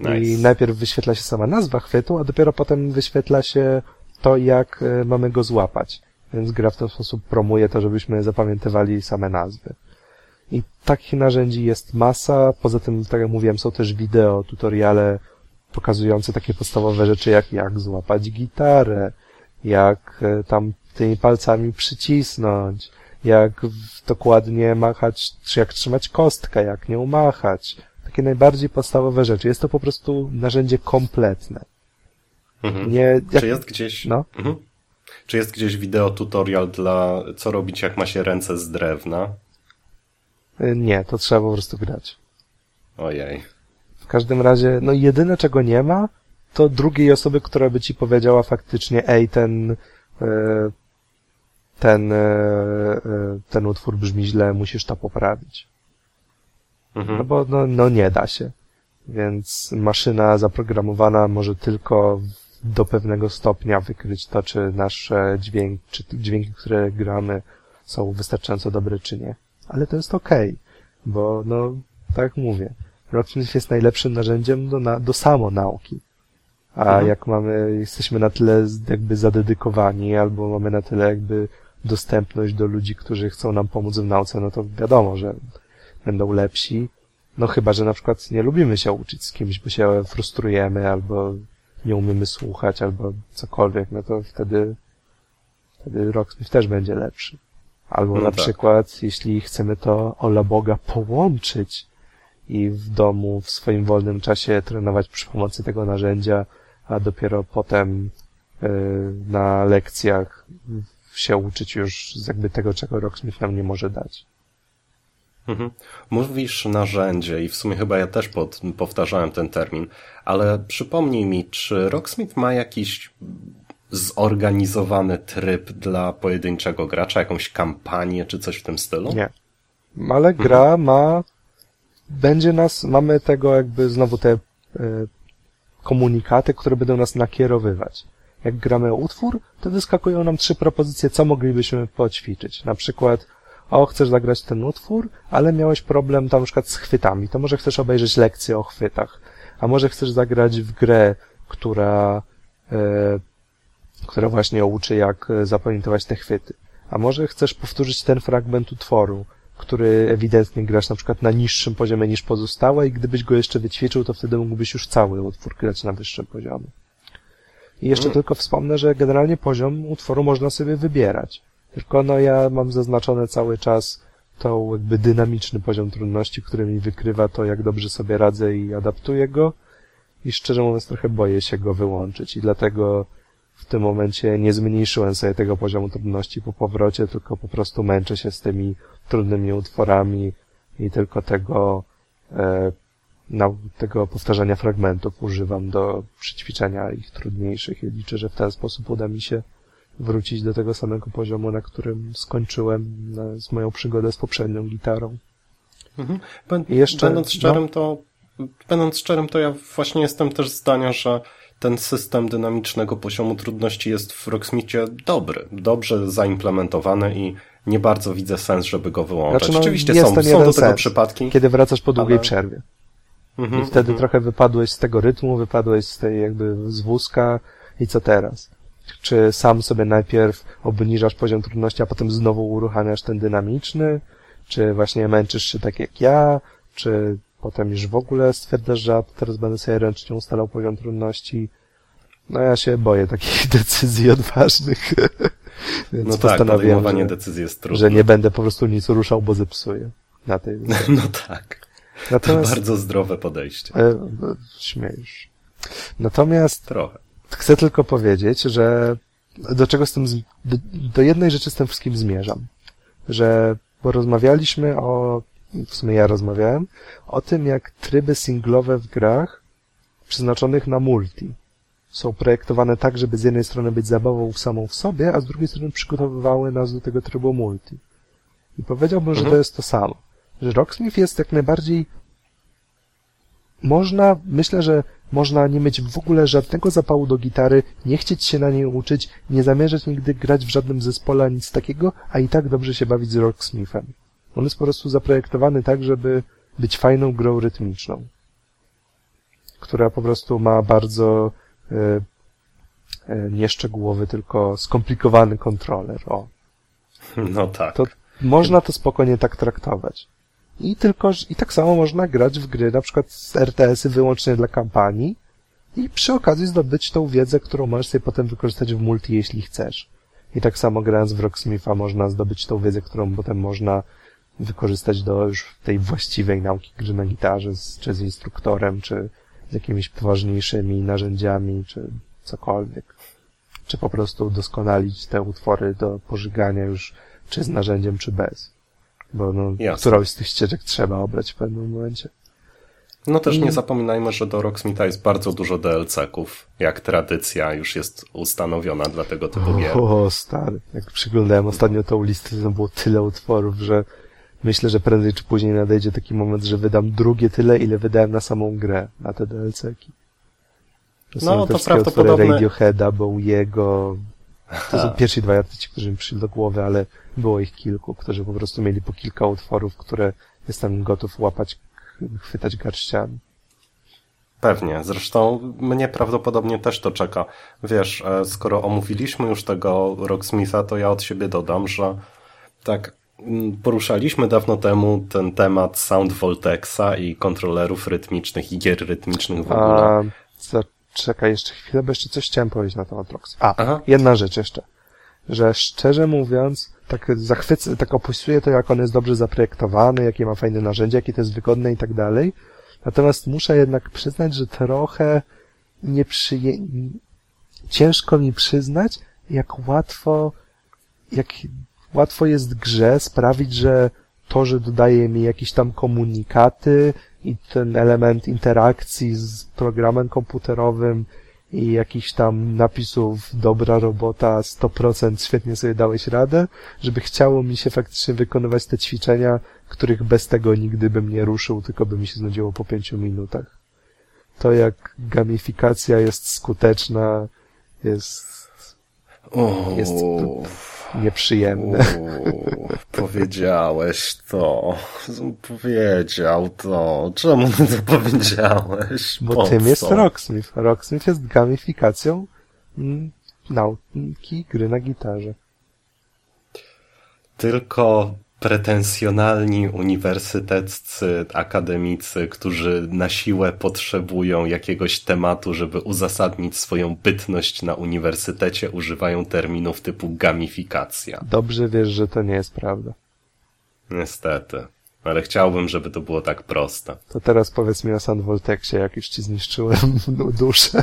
Nice. I najpierw wyświetla się sama nazwa chwytu, a dopiero potem wyświetla się to, jak e, mamy go złapać. Więc gra w ten sposób promuje to, żebyśmy zapamiętywali same nazwy. I takich narzędzi jest masa. Poza tym, tak jak mówiłem, są też wideo, tutoriale pokazujące takie podstawowe rzeczy, jak jak złapać gitarę, jak e, tam tymi palcami przycisnąć, jak dokładnie machać, czy jak trzymać kostkę, jak nie umachać. Takie najbardziej podstawowe rzeczy. Jest to po prostu narzędzie kompletne. Mhm. Nie, jak... Czy jest gdzieś... No? Mhm. Czy jest gdzieś wideo tutorial dla co robić, jak ma się ręce z drewna? Y, nie, to trzeba po prostu grać. Ojej. W każdym razie, no jedyne czego nie ma, to drugiej osoby, która by ci powiedziała faktycznie, ej, ten, y, ten, y, ten utwór brzmi źle, musisz to poprawić. Mhm. No bo no, no nie da się. Więc maszyna zaprogramowana może tylko do pewnego stopnia wykryć to, czy nasze dźwięki, czy dźwięki, które gramy, są wystarczająco dobre, czy nie. Ale to jest okej, okay, bo no, tak jak mówię, Rocksmith jest najlepszym narzędziem do, na, do samonauki. A mhm. jak mamy, jesteśmy na tyle jakby zadedykowani, albo mamy na tyle jakby dostępność do ludzi, którzy chcą nam pomóc w nauce, no to wiadomo, że będą lepsi. No chyba, że na przykład nie lubimy się uczyć z kimś, bo się frustrujemy, albo nie umiemy słuchać albo cokolwiek, no to wtedy, wtedy Rocksmith też będzie lepszy. Albo no na tak. przykład, jeśli chcemy to ola Boga połączyć i w domu, w swoim wolnym czasie trenować przy pomocy tego narzędzia, a dopiero potem yy, na lekcjach się uczyć już jakby tego, czego Rocksmith nam nie może dać. Mhm. Mówisz narzędzie i w sumie chyba ja też pod, powtarzałem ten termin, ale przypomnij mi, czy Rocksmith ma jakiś zorganizowany tryb dla pojedynczego gracza, jakąś kampanię czy coś w tym stylu? Nie. Ale mhm. gra mhm. ma, będzie nas, mamy tego jakby znowu te y, komunikaty, które będą nas nakierowywać. Jak gramy utwór, to wyskakują nam trzy propozycje, co moglibyśmy poćwiczyć. Na przykład o, chcesz zagrać ten utwór, ale miałeś problem tam na przykład z chwytami, to może chcesz obejrzeć lekcję o chwytach, a może chcesz zagrać w grę, która, e, która właśnie uczy, jak zapamiętywać te chwyty. A może chcesz powtórzyć ten fragment utworu, który ewidentnie grasz na przykład na niższym poziomie niż pozostałe i gdybyś go jeszcze wyćwiczył, to wtedy mógłbyś już cały utwór grać na wyższym poziomie. I jeszcze mm. tylko wspomnę, że generalnie poziom utworu można sobie wybierać. Tylko no ja mam zaznaczone cały czas tą jakby dynamiczny poziom trudności, który mi wykrywa to, jak dobrze sobie radzę i adaptuję go. I szczerze mówiąc, trochę boję się go wyłączyć i dlatego w tym momencie nie zmniejszyłem sobie tego poziomu trudności po powrocie, tylko po prostu męczę się z tymi trudnymi utworami i tylko tego, e, na, tego powtarzania fragmentów używam do przyćwiczenia ich trudniejszych i liczę, że w ten sposób uda mi się wrócić do tego samego poziomu, na którym skończyłem na, z moją przygodę z poprzednią gitarą. Mhm. Jeszcze, będąc szczerym, no. to będąc szczerym, to ja właśnie jestem też zdania, że ten system dynamicznego poziomu trudności jest w Rocksmithie dobry, dobrze zaimplementowany i nie bardzo widzę sens, żeby go wyłączać. Znaczy, no, Oczywiście są, są do tego przypadki. Kiedy wracasz po długiej ale... przerwie. Mhm, I wtedy mhm. trochę wypadłeś z tego rytmu, wypadłeś z tej jakby z wózka i co teraz? Czy sam sobie najpierw obniżasz poziom trudności, a potem znowu uruchamiasz ten dynamiczny? Czy właśnie męczysz się tak jak ja? Czy potem już w ogóle stwierdzasz, że teraz będę sobie ręcznie ustalał poziom trudności? No ja się boję takich decyzji odważnych. Więc no tak, podejmowanie że, decyzji jest trudne. Że nie będę po prostu nic ruszał, bo zepsuję. Na tej no tak. Natomiast, to bardzo zdrowe podejście. E, śmiejesz. Natomiast Trochę. chcę tylko powiedzieć, że do czego z tym, do, do jednej rzeczy z tym wszystkim zmierzam. Że, bo rozmawialiśmy o, w sumie ja rozmawiałem, o tym jak tryby singlowe w grach przeznaczonych na multi są projektowane tak, żeby z jednej strony być zabawą samą w sobie, a z drugiej strony przygotowywały nas do tego trybu multi. I powiedziałbym, mhm. że to jest to samo. Że Rocksmith jest jak najbardziej można, myślę, że można nie mieć w ogóle żadnego zapału do gitary, nie chcieć się na niej uczyć, nie zamierzać nigdy grać w żadnym zespole, nic takiego, a i tak dobrze się bawić z Rocksmithem. On jest po prostu zaprojektowany tak, żeby być fajną grą rytmiczną, która po prostu ma bardzo e, e, nieszczegółowy, tylko skomplikowany kontroler. O. No tak. To można to spokojnie tak traktować. I tylko, i tak samo można grać w gry, na przykład z RTS-y wyłącznie dla kampanii i przy okazji zdobyć tą wiedzę, którą możesz sobie potem wykorzystać w multi, jeśli chcesz. I tak samo grając w Rocksmitha można zdobyć tą wiedzę, którą potem można wykorzystać do już tej właściwej nauki gry na gitarze, z, czy z instruktorem, czy z jakimiś poważniejszymi narzędziami, czy cokolwiek. Czy po prostu doskonalić te utwory do pożygania już, czy z narzędziem, czy bez. Bo no, którąś z tych ścieżek trzeba obrać w pewnym momencie. No też nie zapominajmy, że do Rocksmitha jest bardzo dużo DLC-ków. Jak tradycja już jest ustanowiona dla tego typu gier. O, stary. Jak przyglądałem ostatnio tą listę, to było tyle utworów, że myślę, że prędzej czy później nadejdzie taki moment, że wydam drugie tyle, ile wydałem na samą grę, na te DLC-ki. To no, to prawdopodobne... Radioheada, Bowiego, to są pierwsi dwaj artyści, którzy mi przyszli do głowy, ale było ich kilku, którzy po prostu mieli po kilka utworów, które jestem gotów łapać, chwytać garściami. Pewnie. Zresztą mnie prawdopodobnie też to czeka. Wiesz, e, skoro omówiliśmy już tego Rocksmitha, to ja od siebie dodam, że tak poruszaliśmy dawno temu ten temat Sound Voltexa i kontrolerów rytmicznych i gier rytmicznych w ogóle. A, Czekaj jeszcze chwilę, bo jeszcze coś chciałem powiedzieć na temat Roxy. A, Aha. jedna rzecz jeszcze. Że szczerze mówiąc, tak zachwycę, tak opisuję to, jak on jest dobrze zaprojektowany, jakie ma fajne narzędzia, jakie to jest wygodne i tak dalej. Natomiast muszę jednak przyznać, że trochę nie przyje... ciężko mi przyznać, jak łatwo, jak łatwo jest grze sprawić, że to, że dodaje mi jakieś tam komunikaty, i ten element interakcji z programem komputerowym i jakichś tam napisów dobra robota 100% świetnie sobie dałeś radę, żeby chciało mi się faktycznie wykonywać te ćwiczenia, których bez tego nigdy bym nie ruszył, tylko by mi się znudziło po pięciu minutach. To jak gamifikacja jest skuteczna, jest, jest nieprzyjemne. Uu, powiedziałeś to. Powiedział to. Czemu ty to powiedziałeś? Bo po tym co? jest Rocksmith. Rocksmith jest gamifikacją nauki gry na gitarze. Tylko pretensjonalni uniwersyteccy, akademicy, którzy na siłę potrzebują jakiegoś tematu, żeby uzasadnić swoją bytność na uniwersytecie, używają terminów typu gamifikacja. Dobrze wiesz, że to nie jest prawda. Niestety. Ale chciałbym, żeby to było tak proste. To teraz powiedz mi o Sandvolteksie, jak już ci zniszczyłem duszę.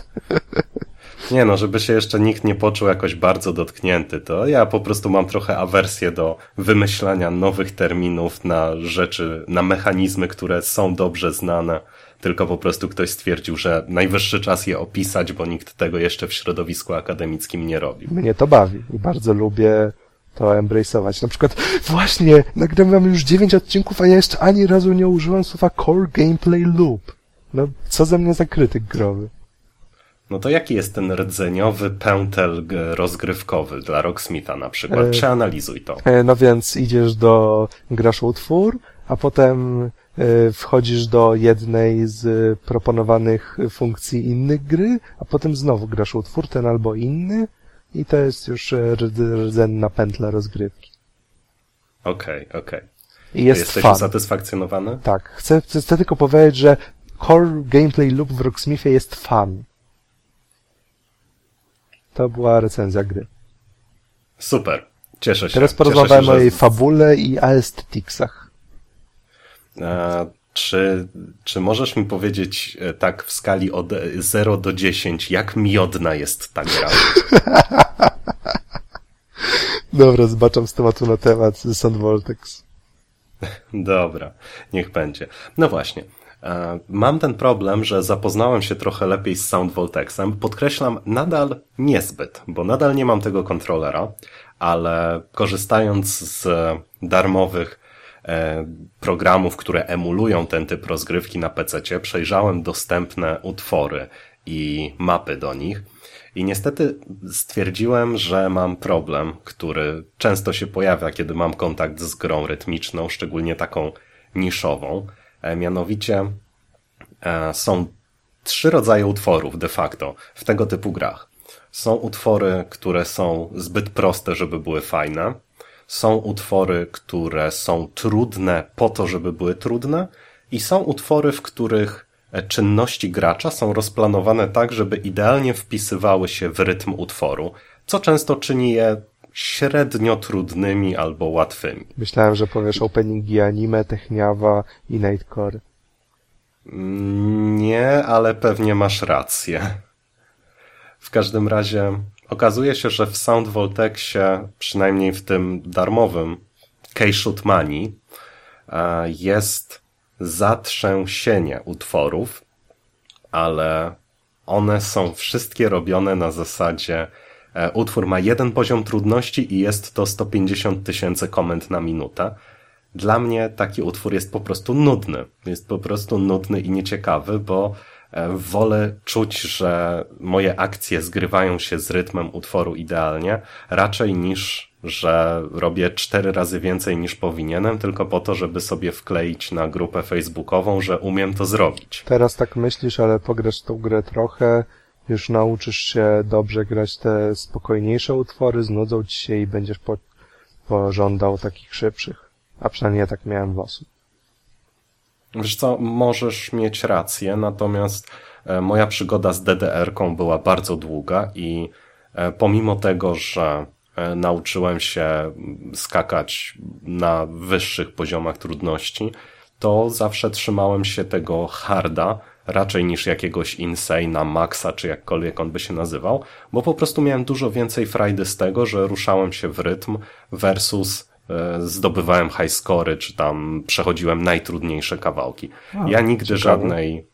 Nie no, żeby się jeszcze nikt nie poczuł jakoś bardzo dotknięty, to ja po prostu mam trochę awersję do wymyślania nowych terminów na rzeczy, na mechanizmy, które są dobrze znane, tylko po prostu ktoś stwierdził, że najwyższy czas je opisać, bo nikt tego jeszcze w środowisku akademickim nie robi. Mnie to bawi i bardzo lubię to embrace'ować. Na przykład, właśnie, nagrywam już 9 odcinków, a ja jeszcze ani razu nie użyłem słowa core gameplay loop. No, co ze mnie za krytyk growy. No to jaki jest ten rdzeniowy pętel rozgrywkowy dla Rocksmitha na przykład? E, Przeanalizuj to. E, no więc idziesz do, grasz utwór, a potem e, wchodzisz do jednej z proponowanych funkcji innych gry, a potem znowu grasz utwór, ten albo inny i to jest już rdzenna pętla rozgrywki. Okej, okay, okej. Okay. I jest Jesteś fun. usatysfakcjonowany? Tak. Chcę, chcę tylko powiedzieć, że core gameplay loop w Rocksmithie jest fun. To była recenzja gry. Super. Cieszę się. Teraz porozmawiamy o jej fabule i aestheticsach. E, czy, czy możesz mi powiedzieć e, tak w skali od 0 do 10, jak miodna jest ta gra? Dobra, zbaczam z tematu na temat Sound Vortex. Dobra, niech będzie. No właśnie. E, mam ten problem, że zapoznałem się trochę lepiej z Sound Voltexem. Podkreślam, nadal niezbyt, bo nadal nie mam tego kontrolera, ale korzystając z darmowych e, programów, które emulują ten typ rozgrywki na PC, przejrzałem dostępne utwory i mapy do nich. I niestety stwierdziłem, że mam problem, który często się pojawia, kiedy mam kontakt z grą rytmiczną, szczególnie taką niszową. E, mianowicie e, są trzy rodzaje utworów de facto w tego typu grach. Są utwory, które są zbyt proste, żeby były fajne. Są utwory, które są trudne po to, żeby były trudne. I są utwory, w których e, czynności gracza są rozplanowane tak, żeby idealnie wpisywały się w rytm utworu, co często czyni je średnio trudnymi albo łatwymi. Myślałem, że powiesz openingi anime, techniawa i nightcore. Nie, ale pewnie masz rację. W każdym razie okazuje się, że w Sound Voltexie, przynajmniej w tym darmowym Keishut Mani, e, jest zatrzęsienie utworów, ale one są wszystkie robione na zasadzie utwór ma jeden poziom trudności i jest to 150 tysięcy komend na minutę. Dla mnie taki utwór jest po prostu nudny. Jest po prostu nudny i nieciekawy, bo e, wolę czuć, że moje akcje zgrywają się z rytmem utworu idealnie, raczej niż, że robię cztery razy więcej niż powinienem, tylko po to, żeby sobie wkleić na grupę facebookową, że umiem to zrobić. Teraz tak myślisz, ale pograsz tą grę trochę, już nauczysz się dobrze grać te spokojniejsze utwory, znudzą ci się i będziesz po, pożądał takich szybszych. A przynajmniej ja tak miałem w osu. Wiesz co, możesz mieć rację, natomiast e, moja przygoda z DDR-ką była bardzo długa i e, pomimo tego, że e, nauczyłem się skakać na wyższych poziomach trudności, to zawsze trzymałem się tego harda, raczej niż jakiegoś Insana, Maxa, czy jakkolwiek on by się nazywał, bo po prostu miałem dużo więcej frajdy z tego, że ruszałem się w rytm versus e, zdobywałem high scory, czy tam przechodziłem najtrudniejsze kawałki. A, ja nigdy ciekawe. żadnej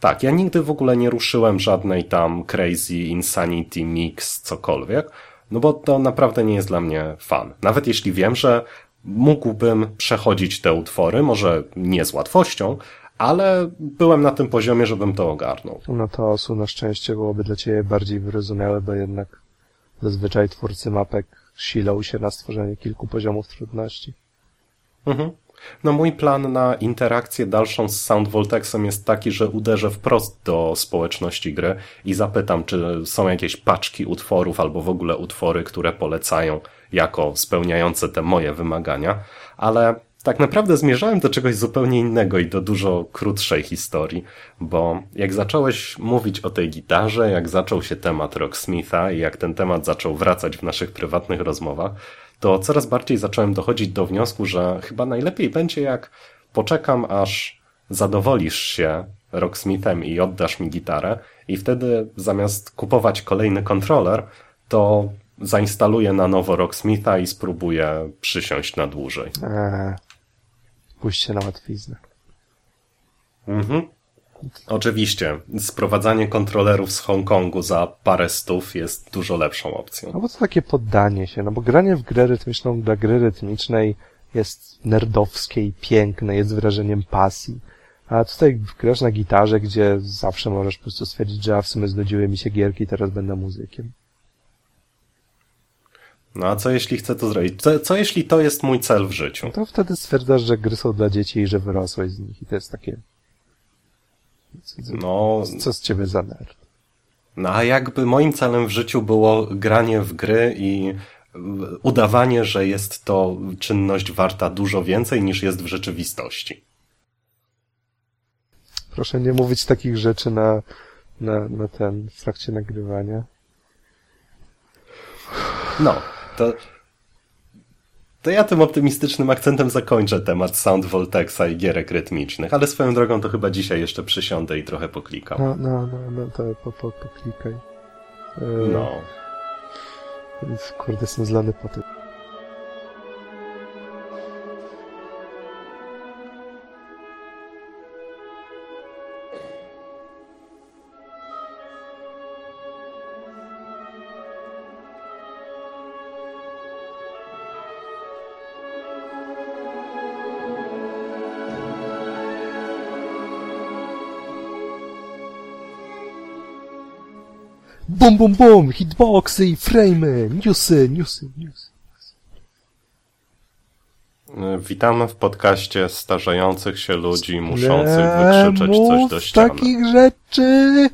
tak, ja nigdy w ogóle nie ruszyłem żadnej tam crazy, insanity, mix, cokolwiek, no bo to naprawdę nie jest dla mnie fan. Nawet jeśli wiem, że mógłbym przechodzić te utwory, może nie z łatwością, ale byłem na tym poziomie, żebym to ogarnął. No to osu na szczęście byłoby dla Ciebie bardziej wyrozumiałe, bo jednak zazwyczaj twórcy mapek silą się na stworzenie kilku poziomów trudności. Mhm. No mój plan na interakcję dalszą z Sound Voltexem jest taki, że uderzę wprost do społeczności gry i zapytam, czy są jakieś paczki utworów albo w ogóle utwory, które polecają jako spełniające te moje wymagania, ale tak naprawdę zmierzałem do czegoś zupełnie innego i do dużo krótszej historii, bo jak zacząłeś mówić o tej gitarze, jak zaczął się temat Rocksmitha i jak ten temat zaczął wracać w naszych prywatnych rozmowach, to coraz bardziej zacząłem dochodzić do wniosku, że chyba najlepiej będzie jak poczekam aż zadowolisz się Rocksmithem i oddasz mi gitarę i wtedy zamiast kupować kolejny kontroler, to zainstaluję na nowo Rocksmitha i spróbuję przysiąść na dłużej. Eee, pójście na łatwiznę. Mhm. Oczywiście, sprowadzanie kontrolerów z Hongkongu za parę stów jest dużo lepszą opcją. No bo to takie poddanie się, no bo granie w grę rytmiczną dla gry rytmicznej jest nerdowskie i piękne, jest wyrażeniem pasji. A tutaj grasz na gitarze, gdzie zawsze możesz po prostu stwierdzić, że a w sumie znudziły mi się gierki, teraz będę muzykiem. No a co jeśli chcę to zrobić? Co, co jeśli to jest mój cel w życiu? To wtedy stwierdzasz, że gry są dla dzieci i że wyrosłeś z nich i to jest takie... No, Co z ciebie za nerd? no a jakby moim celem w życiu było granie w gry i udawanie, że jest to czynność warta dużo więcej niż jest w rzeczywistości. Proszę nie mówić takich rzeczy na, na, na ten, w trakcie nagrywania. No, to, to ja tym optymistycznym akcentem zakończę temat Sound Voltexa i gierek rytmicznych, ale swoją drogą to chyba dzisiaj jeszcze przysiądę i trochę poklikam. No, no, no, no to po, po, poklikaj. Yy, No. Kurde, jestem zlany po tym. Bum, bum, bum! Hitboxy, frame'y, newsy, newsy, newsy. Witamy w podcaście starzejących się ludzi muszących wykrzyczeć coś do ściany. takich rzeczy!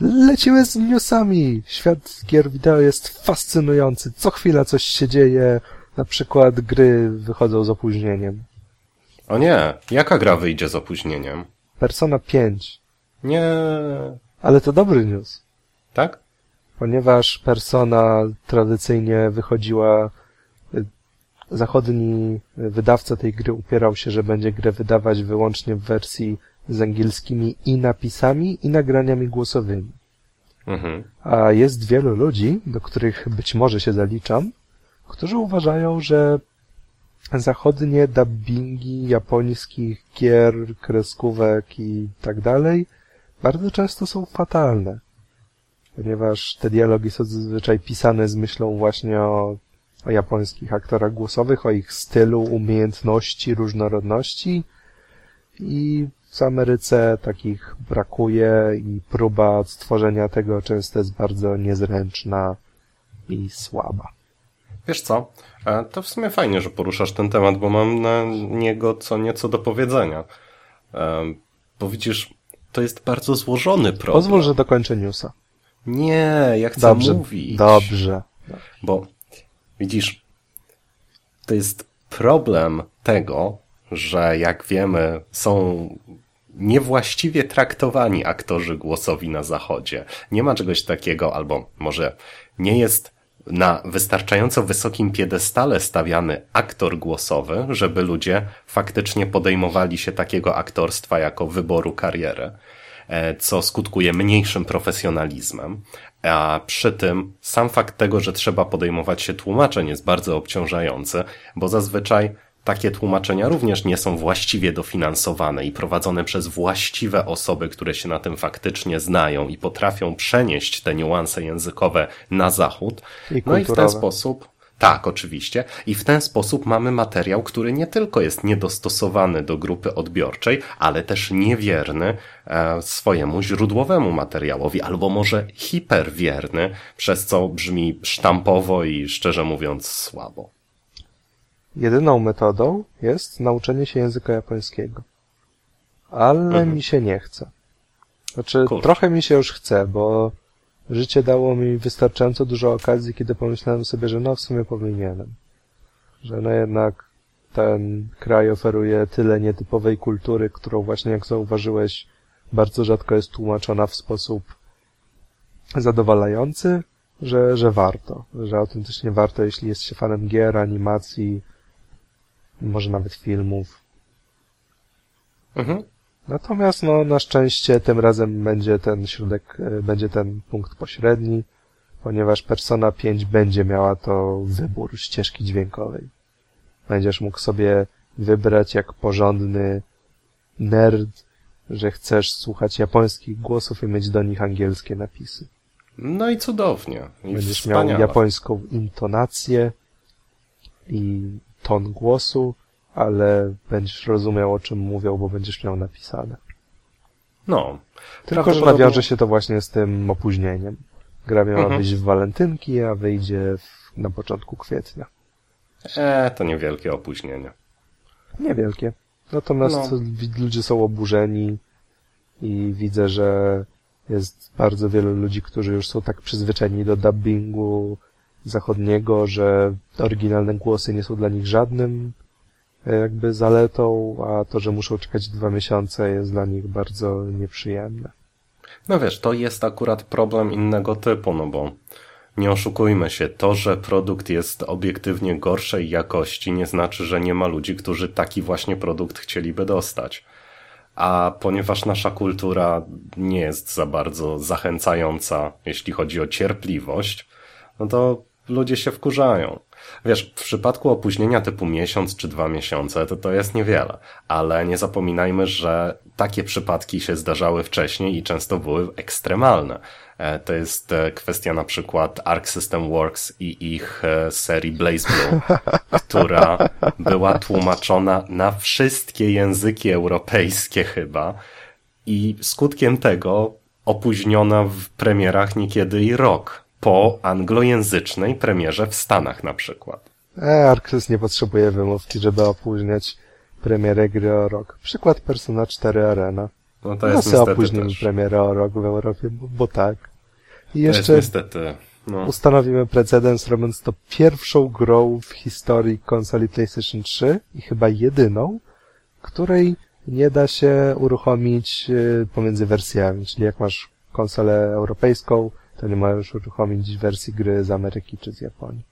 Lecimy z newsami. Świat gier wideo jest fascynujący. Co chwila coś się dzieje. Na przykład gry wychodzą z opóźnieniem. O nie, jaka gra wyjdzie z opóźnieniem? Persona 5. Nie, Ale to dobry news. Tak? Ponieważ Persona tradycyjnie wychodziła y, zachodni wydawca tej gry upierał się, że będzie grę wydawać wyłącznie w wersji z angielskimi i napisami, i nagraniami głosowymi. Mhm. A jest wielu ludzi, do których być może się zaliczam, którzy uważają, że zachodnie dubbingi japońskich gier, kreskówek i tak dalej bardzo często są fatalne. Ponieważ te dialogi są zazwyczaj pisane z myślą właśnie o, o japońskich aktorach głosowych, o ich stylu, umiejętności, różnorodności i w Ameryce takich brakuje i próba stworzenia tego często jest bardzo niezręczna i słaba. Wiesz co? E, To w sumie fajnie, że poruszasz ten temat, bo mam na niego co nieco do powiedzenia. E, Bo widzisz, to jest bardzo złożony problem. Pozwól, że dokończę newsa. Nie, ja chcę Dobrze, mówić. dobrze. Bo widzisz, to jest problem tego, że jak wiemy, są niewłaściwie traktowani aktorzy głosowi na zachodzie. Nie ma czegoś takiego, albo może nie jest na wystarczająco wysokim piedestale stawiany aktor głosowy, żeby ludzie faktycznie podejmowali się takiego aktorstwa jako wyboru kariery, co skutkuje mniejszym profesjonalizmem. A przy tym sam fakt tego, że trzeba podejmować się tłumaczeń jest bardzo obciążający, bo zazwyczaj takie tłumaczenia również nie są właściwie dofinansowane i prowadzone przez właściwe osoby, które się na tym faktycznie znają i potrafią przenieść te niuanse językowe na zachód. I no i w ten sposób, tak, oczywiście, i w ten sposób mamy materiał, który nie tylko jest niedostosowany do grupy odbiorczej, ale też niewierny e, swojemu źródłowemu materiałowi, albo może hiperwierny, przez co brzmi sztampowo i szczerze mówiąc słabo. Jedyną metodą jest nauczenie się języka japońskiego. Ale Mhm. mi się nie chce. Znaczy, Kurczę. trochę mi się już chce, bo życie dało mi wystarczająco dużo okazji, kiedy pomyślałem sobie, że no w sumie powinienem. Że no jednak ten kraj oferuje tyle nietypowej kultury, którą właśnie jak zauważyłeś, bardzo rzadko jest tłumaczona w sposób zadowalający, że, że warto. Że autentycznie warto, jeśli jest się fanem gier, animacji, może nawet filmów. Mhm. Natomiast no, na szczęście tym razem będzie ten środek, e, będzie ten punkt pośredni, ponieważ Persona 5 będzie miała to wybór ścieżki dźwiękowej. Będziesz mógł sobie wybrać jak porządny nerd, że chcesz słuchać japońskich głosów i mieć do nich angielskie napisy. No i cudownie. I Będziesz miał japońską intonację i ton głosu, ale będziesz rozumiał o czym mówią, bo będziesz miał napisane. No. Tylko, że nawiąże się to właśnie z tym opóźnieniem. Gra miała Mhm. wyjść w walentynki, a wyjdzie w, na początku kwietnia. E, to niewielkie opóźnienie. Niewielkie. Natomiast No. ludzie są oburzeni i widzę, że jest bardzo wielu ludzi, którzy już są tak przyzwyczajeni do dubbingu zachodniego, że oryginalne głosy nie są dla nich żadnym jakby zaletą, a to, że muszą czekać dwa miesiące jest dla nich bardzo nieprzyjemne. No wiesz, to jest akurat problem innego typu, no bo nie oszukujmy się, to, że produkt jest obiektywnie gorszej jakości nie znaczy, że nie ma ludzi, którzy taki właśnie produkt chcieliby dostać. A ponieważ nasza kultura nie jest za bardzo zachęcająca, jeśli chodzi o cierpliwość, no to ludzie się wkurzają. Wiesz, w przypadku opóźnienia typu miesiąc czy dwa miesiące, to to jest niewiele, ale nie zapominajmy, że takie przypadki się zdarzały wcześniej i często były ekstremalne. E, To jest e, kwestia na przykład Arc System Works i ich e, serii Blaze Blue, która była tłumaczona na wszystkie języki europejskie chyba. I skutkiem tego opóźniona w premierach niekiedy i rok po anglojęzycznej premierze w Stanach na przykład. E, Arxis nie potrzebuje wymówki, żeby opóźniać premierę gry o rok. Przykład Persona 4 Arena. No to No jest niestety opóźnimy też. premierę o rok w Europie, bo, bo tak. I To jest jeszcze niestety, no. ustanowimy precedens, robiąc to pierwszą grą w historii konsoli PlayStation 3 i chyba jedyną, której nie da się uruchomić y, pomiędzy wersjami. Czyli jak masz konsolę europejską, to nie możesz uruchomić wersji gry z Ameryki czy z Japonii.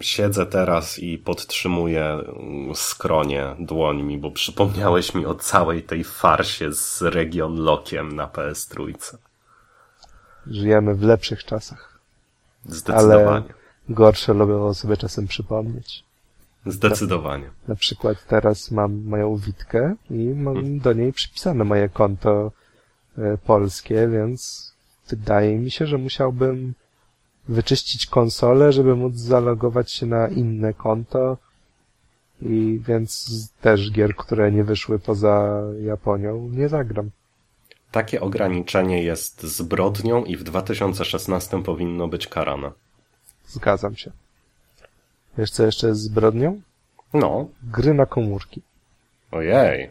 Siedzę teraz i podtrzymuję mm, skronie dłońmi, bo przypomniałeś mi o całej tej farsie z Region Lockiem na PS Trójce. Żyjemy w lepszych czasach. Zdecydowanie. Gorsze lubią sobie czasem przypomnieć. Zdecydowanie. Na przykład teraz mam moją Witkę i mam do niej przypisane moje konto e, polskie, więc wydaje mi się, że musiałbym wyczyścić konsolę, żeby móc zalogować się na inne konto i więc też gier, które nie wyszły poza Japonią, nie zagram. Takie ograniczenie jest zbrodnią i w 2016 powinno być karane. Zgadzam się. Wiesz co jeszcze jest zbrodnią? No, Gry na komórki. ojej.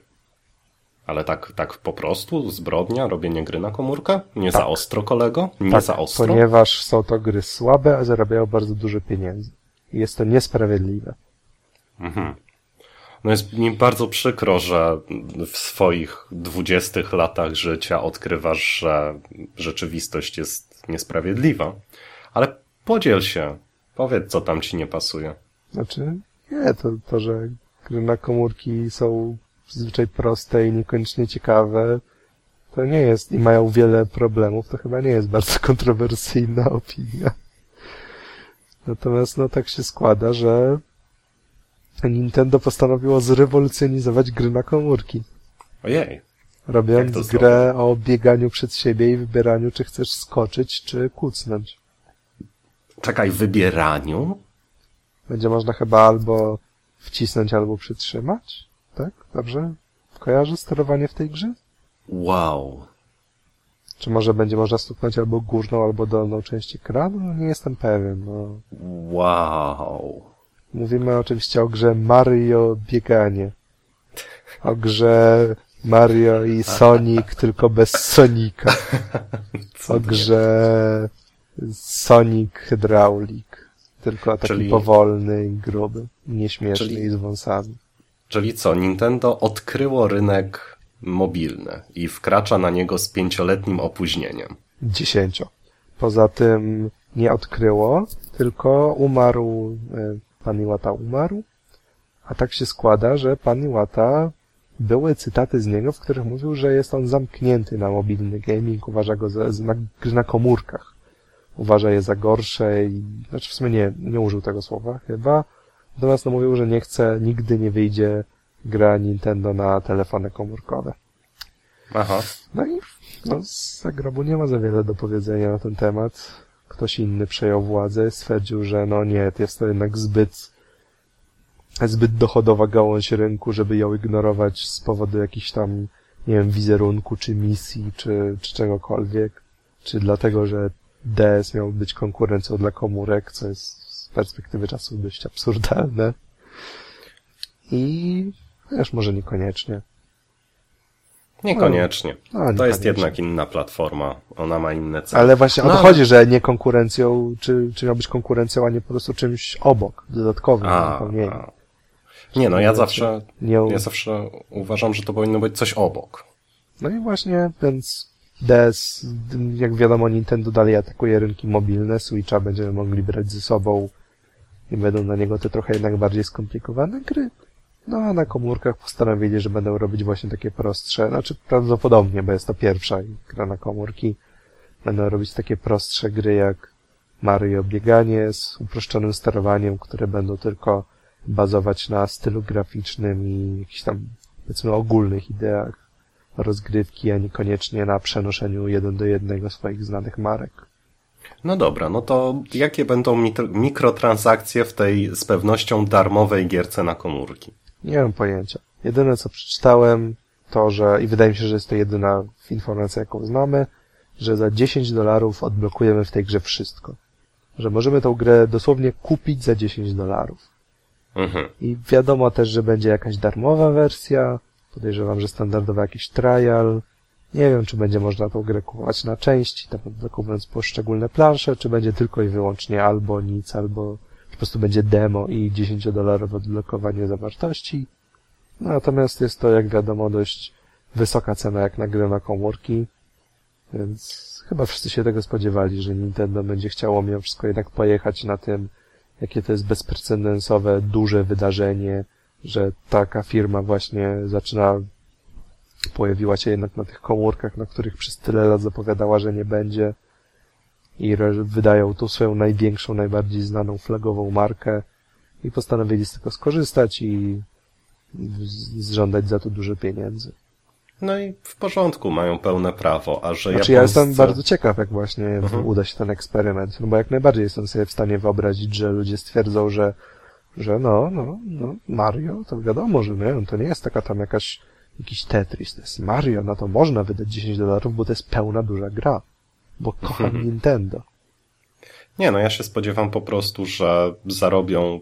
Ale tak, tak po prostu zbrodnia, robienie gry na komórkę? Nie Tak. za ostro, kolego? Nie tak, za ostro? ponieważ są to gry słabe, a zarabiają bardzo dużo pieniędzy. I jest to niesprawiedliwe. Mhm. No jest mi bardzo przykro, że w swoich dwudziestych latach życia odkrywasz, że rzeczywistość jest niesprawiedliwa. Ale podziel się. Powiedz, co tam ci nie pasuje. Znaczy, nie, to, to że gry na komórki są zazwyczaj proste i niekoniecznie ciekawe, to nie jest, i mają wiele problemów, to chyba nie jest bardzo kontrowersyjna opinia. Natomiast no tak się składa, że Nintendo postanowiło zrewolucjonizować gry na komórki. Ojej. Robiąc grę o bieganiu przed siebie i wybieraniu, czy chcesz skoczyć, czy kucnąć. Czekaj, wybieraniu? Będzie można chyba albo wcisnąć, albo przytrzymać? Tak? Dobrze? Kojarzy sterowanie w tej grze? Wow. Czy może będzie można stuknąć albo górną, albo dolną część ekranu? No, nie jestem pewien. No. Wow. Mówimy oczywiście o grze Mario Bieganie. O grze Mario i Sonic, tylko bez Sonika. O grze Sonic Hydraulic. Tylko taki Czyli- powolny i gruby. Nieśmieszny Czyli- i z wąsami. Czyli co, Nintendo odkryło rynek mobilny i wkracza na niego z pięcioletnim opóźnieniem. Dziesięcio. Poza tym nie odkryło, tylko umarł, e, pan Iwata umarł, a tak się składa, że pan Iwata były cytaty z niego, w których mówił, że jest on zamknięty na mobilny gaming, uważa go za, gry na komórkach. Uważa je za gorsze i, znaczy w sumie nie, nie użył tego słowa chyba. Natomiast no mówił, że nie chce, nigdy nie wyjdzie gra Nintendo na telefony komórkowe. Aha. No i no, z zagrobu nie ma za wiele do powiedzenia na ten temat. Ktoś inny przejął władzę, stwierdził, że no nie, jest to jednak zbyt zbyt dochodowa gałąź rynku, żeby ją ignorować z powodu jakichś tam, nie wiem, wizerunku, czy misji, czy, czy czegokolwiek. Czy dlatego, że DS miał być konkurencją dla komórek, co jest perspektywy czasu dość absurdalne. I wiesz, może niekoniecznie. Niekoniecznie. No, to niekoniecznie. jest jednak inna platforma. Ona ma inne cele. Ale właśnie o No, to ale- chodzi, że nie konkurencją, czy, czy miał być konkurencją, a nie po prostu czymś obok, dodatkowym A, zupełnie. a. Nie, no ja zawsze, Nie, ja zawsze uważam, że to powinno być coś obok. No i właśnie, więc DS, jak wiadomo, Nintendo dalej atakuje rynki mobilne, Switcha będziemy mogli brać ze sobą i będą na niego te trochę jednak bardziej skomplikowane gry. No a na komórkach postanowili, że będą robić właśnie takie prostsze, znaczy prawdopodobnie, bo jest to pierwsza gra na komórki, będą robić takie prostsze gry jak Mario Bieganie z uproszczonym sterowaniem, które będą tylko bazować na stylu graficznym i jakichś tam, powiedzmy, ogólnych ideach rozgrywki, a niekoniecznie na przenoszeniu jeden do jednego swoich znanych marek. No dobra, no to jakie będą mikrotransakcje w tej z pewnością darmowej gierce na komórki? Nie mam pojęcia. Jedyne co przeczytałem to, że, i wydaje mi się, że jest to jedyna informacja, jaką znamy, że za 10 dolarów odblokujemy w tej grze wszystko. Że możemy tą grę dosłownie kupić za 10 dolarów. Mhm. I wiadomo też, że będzie jakaś darmowa wersja. Podejrzewam, że standardowy jakiś trial. Nie wiem, czy będzie można tą grę kupować na części, tak dokupując poszczególne plansze, czy będzie tylko i wyłącznie albo nic, albo po prostu będzie demo i 10-dolarowe odblokowanie zawartości. No, natomiast jest to, jak wiadomo, dość wysoka cena jak na grę na komórki, więc chyba wszyscy się tego spodziewali, że Nintendo będzie chciało mimo wszystko jednak pojechać na tym, jakie to jest bezprecedensowe, duże wydarzenie, że taka firma właśnie zaczyna, pojawiła się jednak na tych komórkach, na których przez tyle lat zapowiadała, że nie będzie i wydają tą swoją największą, najbardziej znaną flagową markę i postanowili z tego skorzystać i zżądać za to dużo pieniędzy. No i w porządku, mają pełne prawo, a że Znaczy ja jestem japońscy- bardzo ciekaw, jak właśnie Mhm. uda się ten eksperyment, no bo jak najbardziej jestem sobie w stanie wyobrazić, że ludzie stwierdzą, że, że no, no, no, Mario, to wiadomo, że nie, no to nie jest taka tam jakaś, jakiś Tetris, to jest Mario, na to można wydać 10 dolarów, bo to jest pełna duża gra. Bo kocham Mhm. Nintendo. Nie, no ja się spodziewam po prostu, że zarobią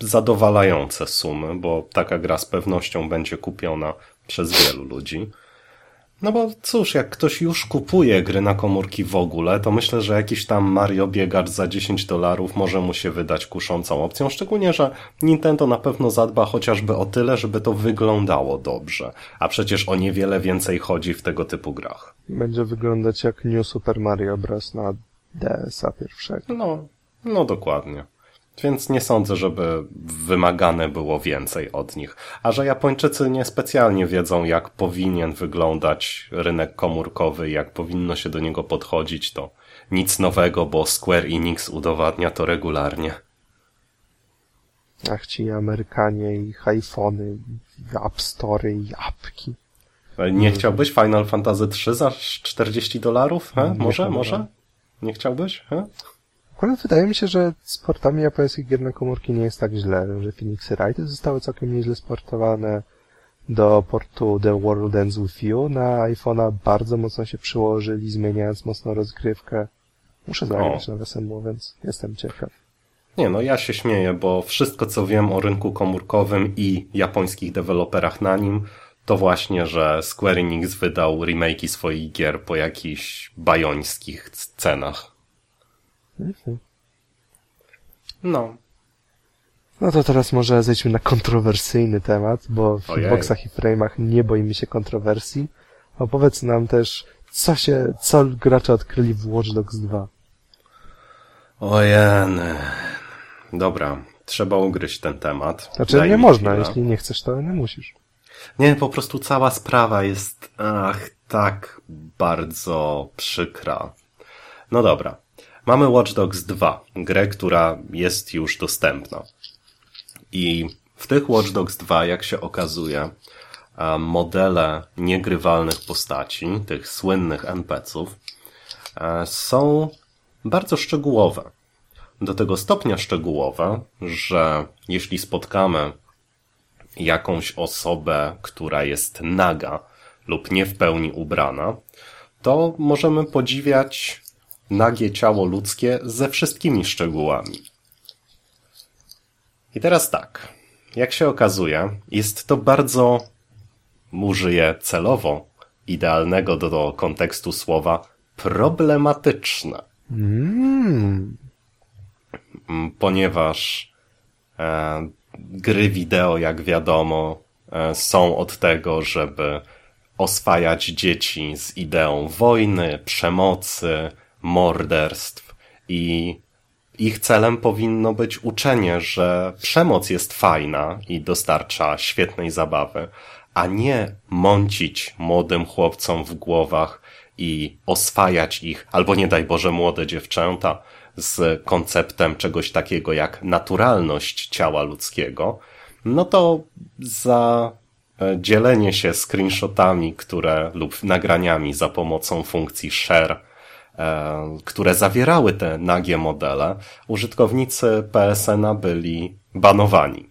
zadowalające sumy, bo taka gra z pewnością będzie kupiona przez wielu ludzi. No bo cóż, jak ktoś już kupuje gry na komórki w ogóle, to myślę, że jakiś tam Mario biegacz za 10 dolarów może mu się wydać kuszącą opcją, szczególnie, że Nintendo na pewno zadba chociażby o tyle, żeby to wyglądało dobrze, a przecież o niewiele więcej chodzi w tego typu grach. Będzie wyglądać jak New Super Mario Bros. na DS-a pierwszego. No, no dokładnie. Więc nie sądzę, żeby wymagane było więcej od nich. A że Japończycy niespecjalnie wiedzą, jak powinien wyglądać rynek komórkowy, jak powinno się do niego podchodzić, to nic nowego, bo Square Enix udowadnia to regularnie. Ach, ci Amerykanie i iPhony, i App Store i apki. Nie chciałbyś Final Fantasy 3 za 40 dolarów? Może, może? Nie chciałbyś? He? Akurat wydaje mi się, że z portami japońskich gier na komórki nie jest tak źle, że Phoenix Wright zostały całkiem nieźle sportowane. Do portu The World Ends With You na iPhone'a bardzo mocno się przyłożyli, zmieniając mocno rozgrywkę. Muszę zagrać, nawiasem mówiąc. Jestem ciekaw. Nie, no ja się śmieję, bo wszystko co wiem o rynku komórkowym i japońskich deweloperach na nim, to właśnie, że Square Enix wydał remake'i swoich gier po jakichś bajońskich cenach. No. No to teraz może zejdźmy na kontrowersyjny temat, bo w Ojej. hitboxach i frame'ach nie boimy się kontrowersji. Opowiedz nam też, co się, co gracze odkryli w Watch Dogs 2. Ojeny. Dobra, trzeba ugryźć ten temat. Znaczy Daj nie można, chwilę. jeśli nie chcesz, to nie musisz. Nie, po prostu cała sprawa jest, ach, tak bardzo przykra. No dobra. Mamy Watch Dogs 2, grę, która jest już dostępna. I w tych Watch Dogs 2, jak się okazuje, modele niegrywalnych postaci, tych słynnych NPC-ów, są bardzo szczegółowe. Do tego stopnia szczegółowe, że jeśli spotkamy jakąś osobę, która jest naga lub nie w pełni ubrana, to możemy podziwiać nagie ciało ludzkie ze wszystkimi szczegółami. I teraz tak, jak się okazuje, jest to bardzo, użyję celowo, idealnego do, do kontekstu słowa, problematyczne. Mm. Ponieważ e, gry wideo, jak wiadomo, e, są od tego, żeby oswajać dzieci z ideą wojny, przemocy, morderstw. I ich celem powinno być uczenie, że przemoc jest fajna i dostarcza świetnej zabawy, a nie mącić młodym chłopcom w głowach i oswajać ich, albo nie daj Boże młode dziewczęta, z konceptem czegoś takiego jak naturalność ciała ludzkiego, no to za e, dzielenie się screenshotami, które lub nagraniami za pomocą funkcji share, które zawierały te nagie modele, użytkownicy PSN-a byli banowani.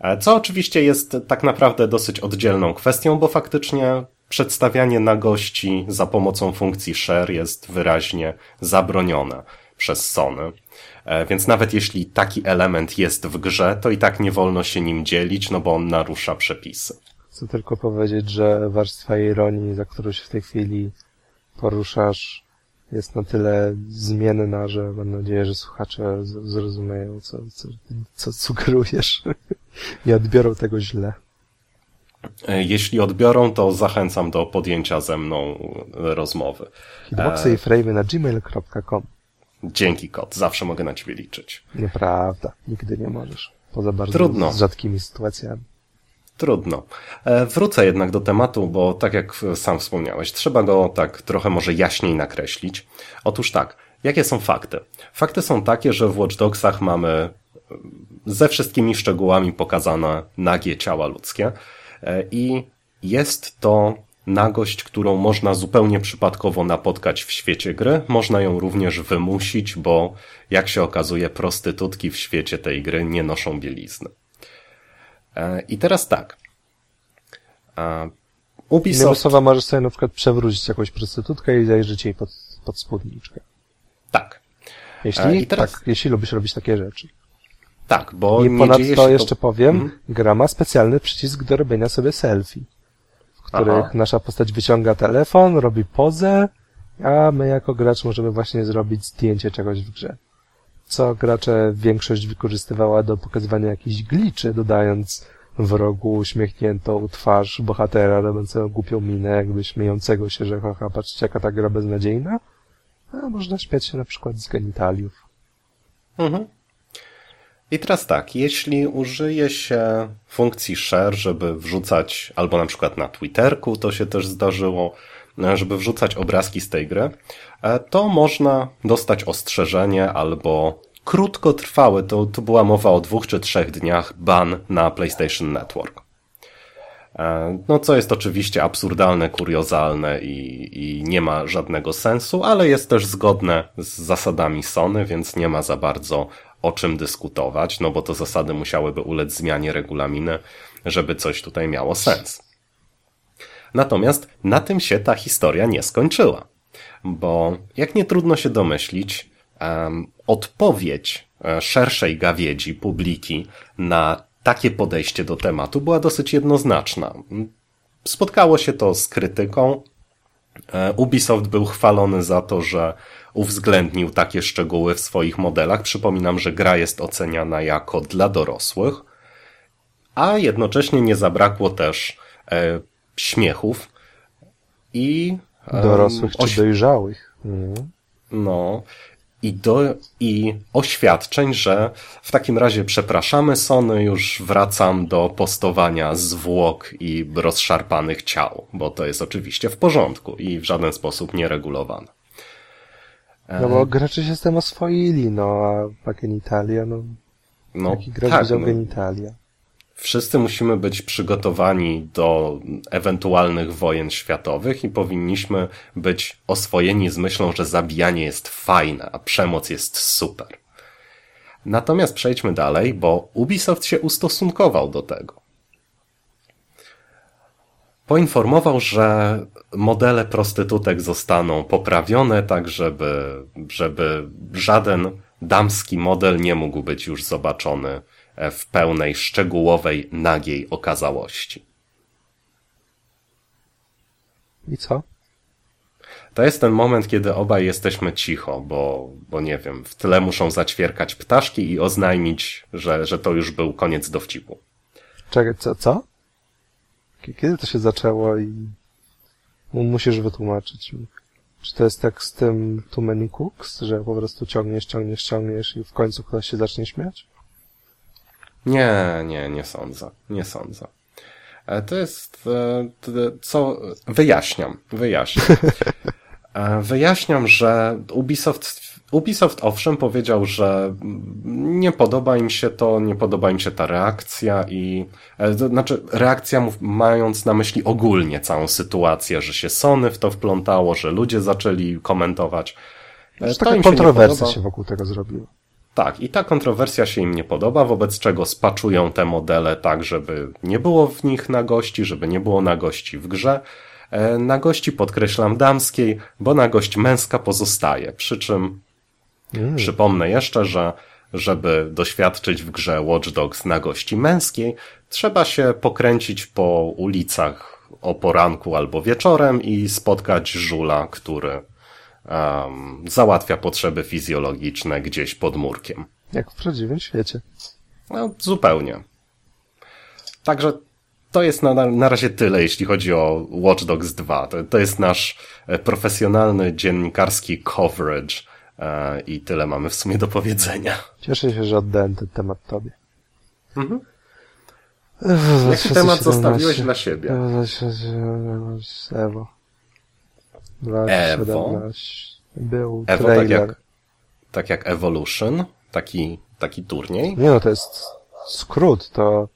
E, co oczywiście jest tak naprawdę dosyć oddzielną kwestią, bo faktycznie przedstawianie nagości za pomocą funkcji share jest wyraźnie zabronione przez Sony. E, więc nawet jeśli taki element jest w grze, to i tak nie wolno się nim dzielić, no bo on narusza przepisy. Chcę tylko powiedzieć, że warstwa ironii, za którą się w tej chwili poruszasz, jest na tyle zmienna, że mam nadzieję, że słuchacze zrozumieją, co, co, co sugerujesz. Nie odbiorą tego źle. E, jeśli odbiorą, to zachęcam do podjęcia ze mną rozmowy. Hitboxy e... i frame na gmail.com Dzięki kot, zawsze mogę na ciebie liczyć. Nieprawda, nigdy nie możesz. Poza bardzo Trudno. rzadkimi sytuacjami. Trudno. E, wrócę jednak do tematu, bo tak jak sam wspomniałeś, trzeba go tak trochę może jaśniej nakreślić. Otóż tak, jakie są fakty? Fakty są takie, że w Watch Dogsach mamy e, ze wszystkimi szczegółami pokazane nagie ciała ludzkie e, i jest to nagość, którą można zupełnie przypadkowo napotkać w świecie gry. Można ją również wymusić, bo jak się okazuje, prostytutki w świecie tej gry nie noszą bielizny. E, I teraz tak. E, Ubisoft... Innymi słowa, możesz sobie na przykład przewrócić jakąś prostytutkę i zajrzeć jej pod, pod spódniczkę. Tak. Jeśli, e, teraz... tak, jeśli lubisz robić takie rzeczy. Tak, bo I ponadto jeszcze to... powiem, mhm. gra ma specjalny przycisk do robienia sobie selfie których Aha. nasza postać wyciąga telefon, robi pozę, a my jako gracz możemy właśnie zrobić zdjęcie czegoś w grze. Co gracze większość wykorzystywała do pokazywania jakichś gliczy, dodając w rogu uśmiechniętą twarz bohatera robiącego głupią minę, jakby śmiejącego się, że haha, patrzcie jaka ta gra beznadziejna. A można śmiać się na przykład z genitaliów. Mhm. I teraz tak, jeśli użyje się funkcji share, żeby wrzucać, albo na przykład na Twitterku, to się też zdarzyło, żeby wrzucać obrazki z tej gry, e, to można dostać ostrzeżenie albo krótkotrwały, to, to była mowa o dwóch czy trzech dniach, ban na PlayStation Network. E, no, co jest oczywiście absurdalne, kuriozalne i, i nie ma żadnego sensu, ale jest też zgodne z zasadami Sony, więc nie ma za bardzo o czym dyskutować, no bo to zasady musiałyby ulec zmianie regulaminy, żeby coś tutaj miało sens. Natomiast na tym się ta historia nie skończyła, bo jak nie trudno się domyślić, odpowiedź e, szerszej gawiedzi, publiki na takie podejście do tematu była dosyć jednoznaczna. Spotkało się to z krytyką. E, Ubisoft był chwalony za to, że uwzględnił takie szczegóły w swoich modelach. Przypominam, że gra jest oceniana jako dla dorosłych, a jednocześnie nie zabrakło też e, śmiechów i... Dorosłych czy dojrzałych. Mhm. No. i, do, i oświadczeń, że w takim razie przepraszamy Sony, już wracam do postowania zwłok i rozszarpanych ciał, bo to jest oczywiście w porządku i w żaden sposób nieregulowane. No bo gracze się z tym oswoili, no a genitalia, no... No, Jaki gracz tak, no, genitalia? Wszyscy musimy być przygotowani do ewentualnych wojen światowych i powinniśmy być oswojeni z myślą, że zabijanie jest fajne, a przemoc jest super. Natomiast przejdźmy dalej, bo Ubisoft się ustosunkował do tego. Poinformował, że modele prostytutek zostaną poprawione, tak żeby, żeby żaden damski model nie mógł być już zobaczony w pełnej, szczegółowej, nagiej okazałości. I co? To jest ten moment, kiedy obaj jesteśmy cicho, bo, bo nie wiem, w tle muszą zaćwierkać ptaszki i oznajmić, że, że to już był koniec dowcipu. Czekaj, co? co? Kiedy to się zaczęło i musisz wytłumaczyć mi. Czy to jest tak z tym Too Many Cooks, że po prostu ciągniesz, ciągniesz, ciągniesz i w końcu ktoś się zacznie śmiać? Nie, nie, nie sądzę. Nie sądzę. E, to jest, e, co, wyjaśniam, wyjaśniam. E, wyjaśniam, że Ubisoft, Ubisoft owszem powiedział, że nie podoba im się to, nie podoba im się ta reakcja i, to znaczy reakcja mając na myśli ogólnie całą sytuację, że się Sony w to wplątało, że ludzie zaczęli komentować. To taka kontrowersja się, się wokół tego zrobiła. Tak, i ta kontrowersja się im nie podoba, wobec czego spaczują te modele tak, żeby nie było w nich nagości, żeby nie było nagości w grze. E, nagości podkreślam damskiej, bo nagość męska pozostaje. Przy czym mm. przypomnę jeszcze, że żeby doświadczyć w grze Watch Dogs nagości męskiej, trzeba się pokręcić po ulicach o poranku albo wieczorem i spotkać żula, który um, załatwia potrzeby fizjologiczne gdzieś pod murkiem. Jak w prawdziwym świecie. No, zupełnie. Także to jest na, na razie tyle, jeśli chodzi o Watch Dogs 2. To, to jest nasz e, profesjonalny dziennikarski coverage e, i tyle mamy w sumie do powiedzenia. Cieszę się, że oddałem ten temat tobie. Mhm. Jaki temat zostawiłeś dla siebie? Ewo. Evo. Był Evo tak jak, tak jak Evolution, taki, taki turniej. Nie no, to jest skrót, to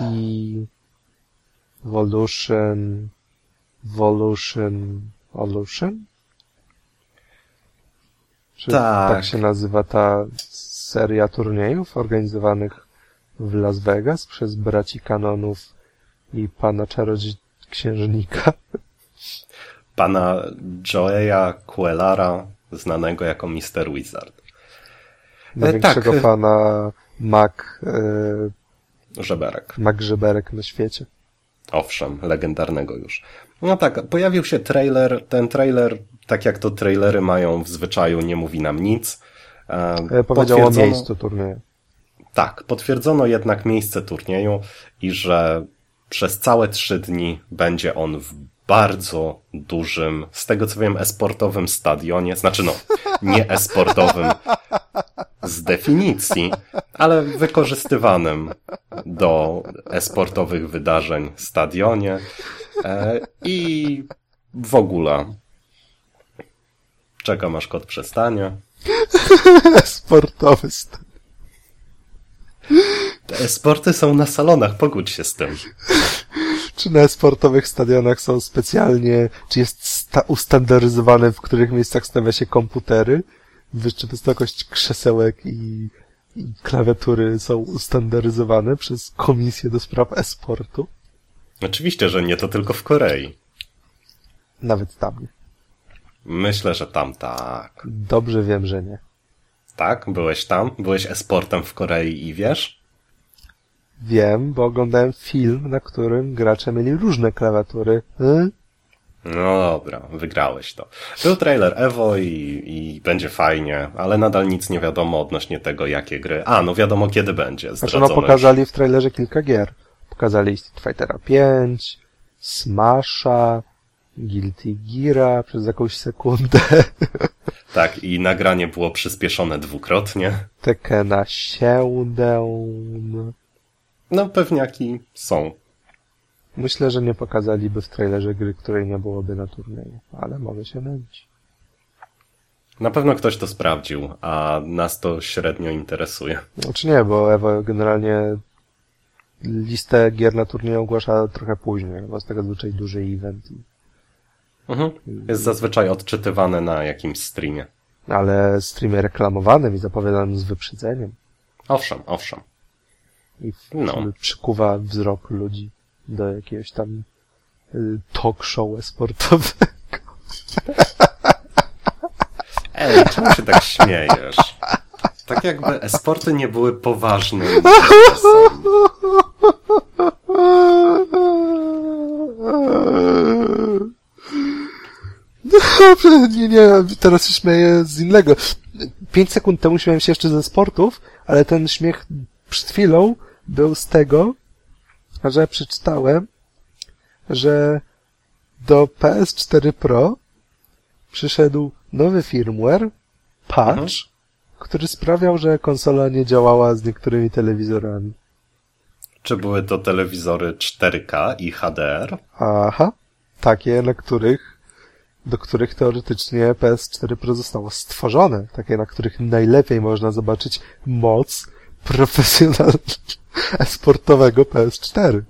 i Evolution, Evolution, Evolution? Czy tak. tak się nazywa ta seria turniejów organizowanych w Las Vegas przez braci kanonów i pana czarodziej księżnika? pana Joeya Quelara, znanego jako Mr. Wizard. Największego e, tak. pana Mac... E, Żeberek. Mac Żeberek na świecie. Owszem, legendarnego już. No tak, pojawił się trailer. Ten trailer, tak jak to trailery mają w zwyczaju, nie mówi nam nic. E, powiedział o miejscu turnieju. Tak, potwierdzono jednak miejsce turnieju i że przez całe trzy dni będzie on w bardzo dużym, z tego co wiem, esportowym stadionie, znaczy no, nie esportowym z definicji, ale wykorzystywanym do esportowych wydarzeń stadionie e, i w ogóle czekam aż kot przestanie. Sportowy stadion. Te sporty są na salonach, pogódź się z tym czy na sportowych stadionach są specjalnie, czy jest ustandaryzowane, w których miejscach stawia się komputery, czy wysokość krzesełek i, i klawiatury są ustandaryzowane przez Komisję do Spraw Esportu? Oczywiście, że nie, to tylko w Korei. Nawet tam nie. Myślę, że tam tak. Dobrze wiem, że nie. Tak? Byłeś tam? Byłeś esportem w Korei i wiesz? Wiem, bo oglądałem film, na którym gracze mieli różne klawiatury. Hmm? No dobra, wygrałeś to. Był trailer Evo i, i będzie fajnie, ale nadal nic nie wiadomo odnośnie tego, jakie gry. A, no wiadomo kiedy będzie. Znaczy, no pokazali w trailerze kilka gier. Pokazali Street Fightera 5, Smasha, Guilty Geara przez jakąś sekundę. Tak, i nagranie było przyspieszone dwukrotnie. Tekena 7. No, pewniaki są. Myślę, że nie pokazaliby w trailerze gry, której nie byłoby na turnieju, ale mogę się mylić. Na pewno ktoś to sprawdził, a nas to średnio interesuje. Znaczy nie, bo Evo generalnie listę gier na turnieju ogłasza trochę później, bo jest tego zwyczaj duży event. Mhm. Jest zazwyczaj odczytywane na jakimś streamie. Ale streamie reklamowanym i zapowiadanym z wyprzedzeniem. Owszem, owszem. I No. przykuwa wzrok ludzi do jakiegoś tam y, talk show sportowego. Ej, czemu się tak śmiejesz? Tak jakby esporty nie były interesem. Dobrze, nie, nie, teraz się śmieję z innego. Pięć sekund temu śmiałem się jeszcze ze sportów, ale ten śmiech przed chwilą był z tego, że przeczytałem, że do PS4 Pro przyszedł nowy firmware, patch, Mhm. który sprawiał, że konsola nie działała z niektórymi telewizorami. Czy były to telewizory 4K i HDR? Aha, takie, na których, do których teoretycznie PS4 Pro zostało stworzone, takie, na których najlepiej można zobaczyć moc profesjonal sportowego PS4.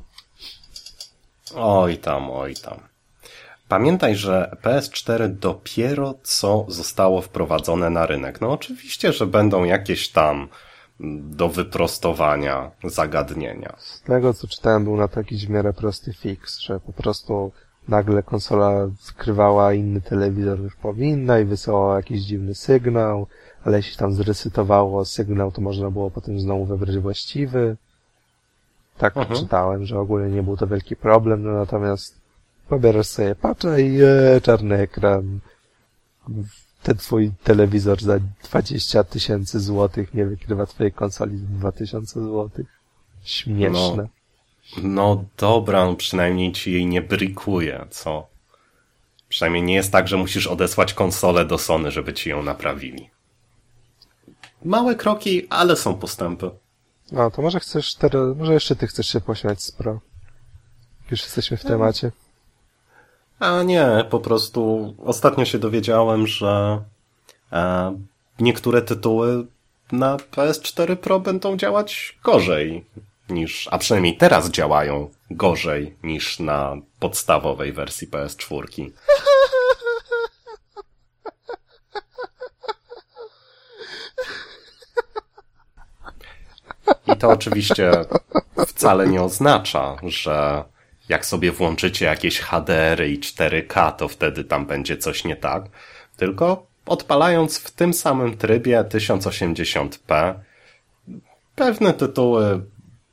Oj tam, oj tam. Pamiętaj, że PS4 dopiero co zostało wprowadzone na rynek. No oczywiście, że będą jakieś tam do wyprostowania zagadnienia. Z tego, co czytałem, był na to jakiś w miarę prosty fix, że po prostu nagle konsola skrywała inny telewizor niż powinna i wysyłała jakiś dziwny sygnał, ale jeśli tam zresetowało sygnał, to można było potem znowu wybrać właściwy. Tak Mhm. czytałem, że ogólnie nie był to wielki problem, no natomiast pobierasz sobie patcha i e, czarny ekran. Ten twój telewizor za 20 tysięcy złotych nie wykrywa twojej konsoli za 2000 złotych. Śmieszne. No dobra, no przynajmniej ci jej nie brikuje, co? Przynajmniej nie jest tak, że musisz odesłać konsolę do Sony, żeby ci ją naprawili. Małe kroki, ale są postępy. No, to może chcesz teraz, może jeszcze ty chcesz się pośmiać z Pro. Już jesteśmy w temacie. A nie, po prostu ostatnio się dowiedziałem, że e, niektóre tytuły na PS4 Pro będą działać gorzej niż, a przynajmniej teraz działają gorzej niż na podstawowej wersji PS4. I to oczywiście wcale nie oznacza, że jak sobie włączycie jakieś HDR i 4K, to wtedy tam będzie coś nie tak. Tylko odpalając w tym samym trybie 1080p, pewne tytuły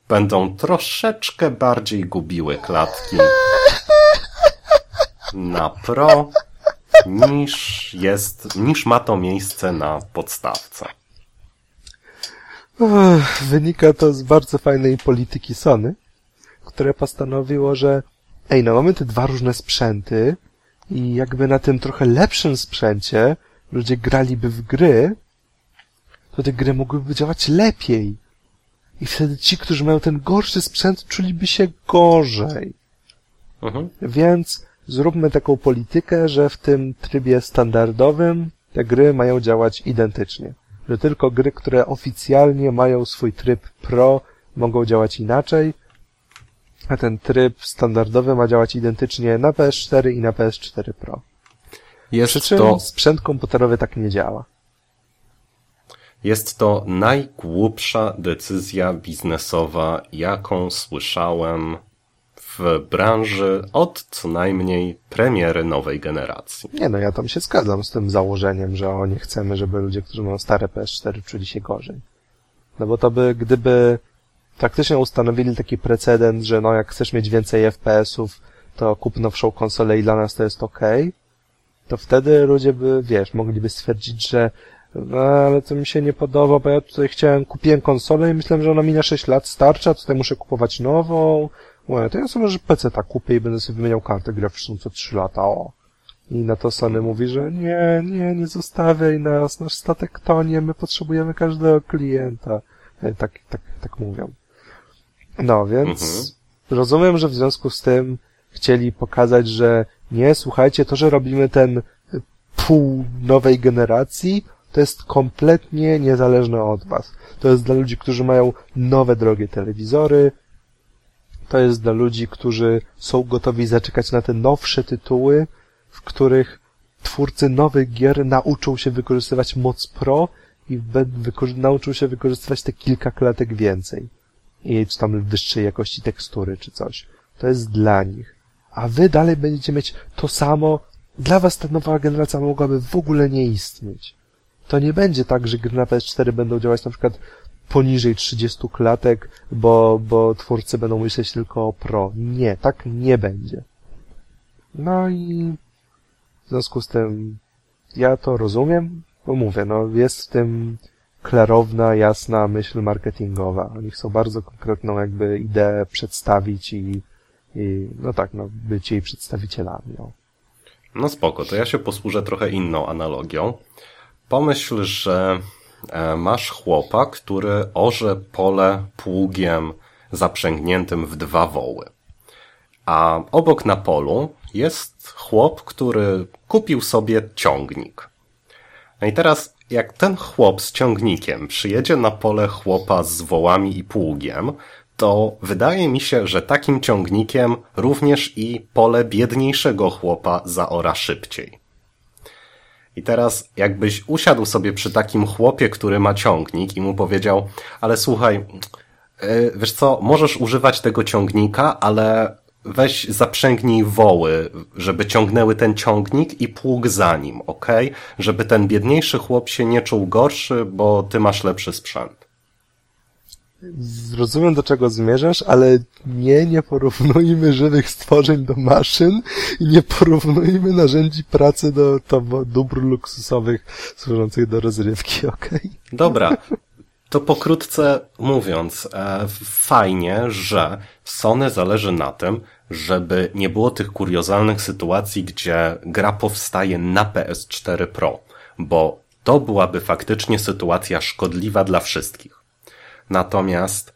będą troszeczkę bardziej gubiły klatki na Pro niż jest, niż ma to miejsce na podstawce. Ech, Wynika to z bardzo fajnej polityki Sony, które postanowiło, że ej, no mamy te dwa różne sprzęty i jakby na tym trochę lepszym sprzęcie ludzie graliby w gry, to te gry mogłyby działać lepiej. I wtedy ci, którzy mają ten gorszy sprzęt, czuliby się gorzej. Mhm. Więc zróbmy taką politykę, że w tym trybie standardowym te gry mają działać identycznie. Że tylko gry, które oficjalnie mają swój tryb Pro, mogą działać inaczej, a ten tryb standardowy ma działać identycznie na PS4 i na PS4 Pro. Przy Jest czym to sprzęt komputerowy tak nie działa. Jest to najgłupsza decyzja biznesowa, jaką słyszałem w branży od co najmniej premiery nowej generacji. Nie no, ja tam się zgadzam z tym założeniem, że o nie chcemy, żeby ludzie, którzy mają stare PS4 czuli się gorzej. No bo to by, gdyby faktycznie ustanowili taki precedent, że no jak chcesz mieć więcej FPS-ów, to kup nowszą konsolę i dla nas to jest okej, to wtedy ludzie by, wiesz, mogliby stwierdzić, że no, ale to mi się nie podoba, bo ja tutaj chciałem, kupiłem konsolę i myślałem, że ona mi na 6 lat starcza, tutaj muszę kupować nową. Mówię, to ja sobie może PC tak kupię i będę sobie wymieniał kartę graficzną co 3 lata, o. I na to Sony mówi, że nie, nie, nie zostawiaj nas, nasz statek tonie, my potrzebujemy każdego klienta. E, Tak, tak, tak mówią. No, więc Mhm. rozumiem, że w związku z tym chcieli pokazać, że nie, słuchajcie, to, że robimy ten pół nowej generacji, to jest kompletnie niezależne od was. To jest dla ludzi, którzy mają nowe, drogie telewizory. To jest dla ludzi, którzy są gotowi zaczekać na te nowsze tytuły, w których twórcy nowych gier nauczą się wykorzystywać moc Pro i nauczą się wykorzystywać te kilka klatek więcej. I czy tam wyższej jakości tekstury, czy coś. To jest dla nich. A wy dalej będziecie mieć to samo. Dla was ta nowa generacja mogłaby w ogóle nie istnieć. To nie będzie tak, że gry na PS4 będą działać na przykład poniżej 30 klatek, bo, bo twórcy będą myśleć tylko o Pro. Nie, tak nie będzie. No i w związku z tym ja to rozumiem, bo mówię, no jest w tym klarowna, jasna myśl marketingowa. Oni chcą bardzo konkretną jakby ideę przedstawić i, i no tak, no być jej przedstawicielami. O. No spoko, to ja się posłużę trochę inną analogią. Pomyśl, że masz chłopa, który orze pole pługiem zaprzęgniętym w dwa woły. A obok na polu jest chłop, który kupił sobie ciągnik. No i teraz, jak ten chłop z ciągnikiem przyjedzie na pole chłopa z wołami i pługiem, to wydaje mi się, że takim ciągnikiem również i pole biedniejszego chłopa zaora szybciej. I teraz, jakbyś usiadł sobie przy takim chłopie, który ma ciągnik i mu powiedział, ale słuchaj, yy, wiesz co, możesz używać tego ciągnika, ale weź zaprzęgnij woły, żeby ciągnęły ten ciągnik i pług za nim, ok? Żeby ten biedniejszy chłop się nie czuł gorszy, bo ty masz lepszy sprzęt. Zrozumiem, do czego zmierzasz, ale nie, nie porównujmy żywych stworzeń do maszyn i nie porównujmy narzędzi pracy do, do dóbr luksusowych służących do rozrywki, okej? Dobra. To pokrótce mówiąc, e, fajnie, że Sony zależy na tym, żeby nie było tych kuriozalnych sytuacji, gdzie gra powstaje na PS4 Pro, bo to byłaby faktycznie sytuacja szkodliwa dla wszystkich. Natomiast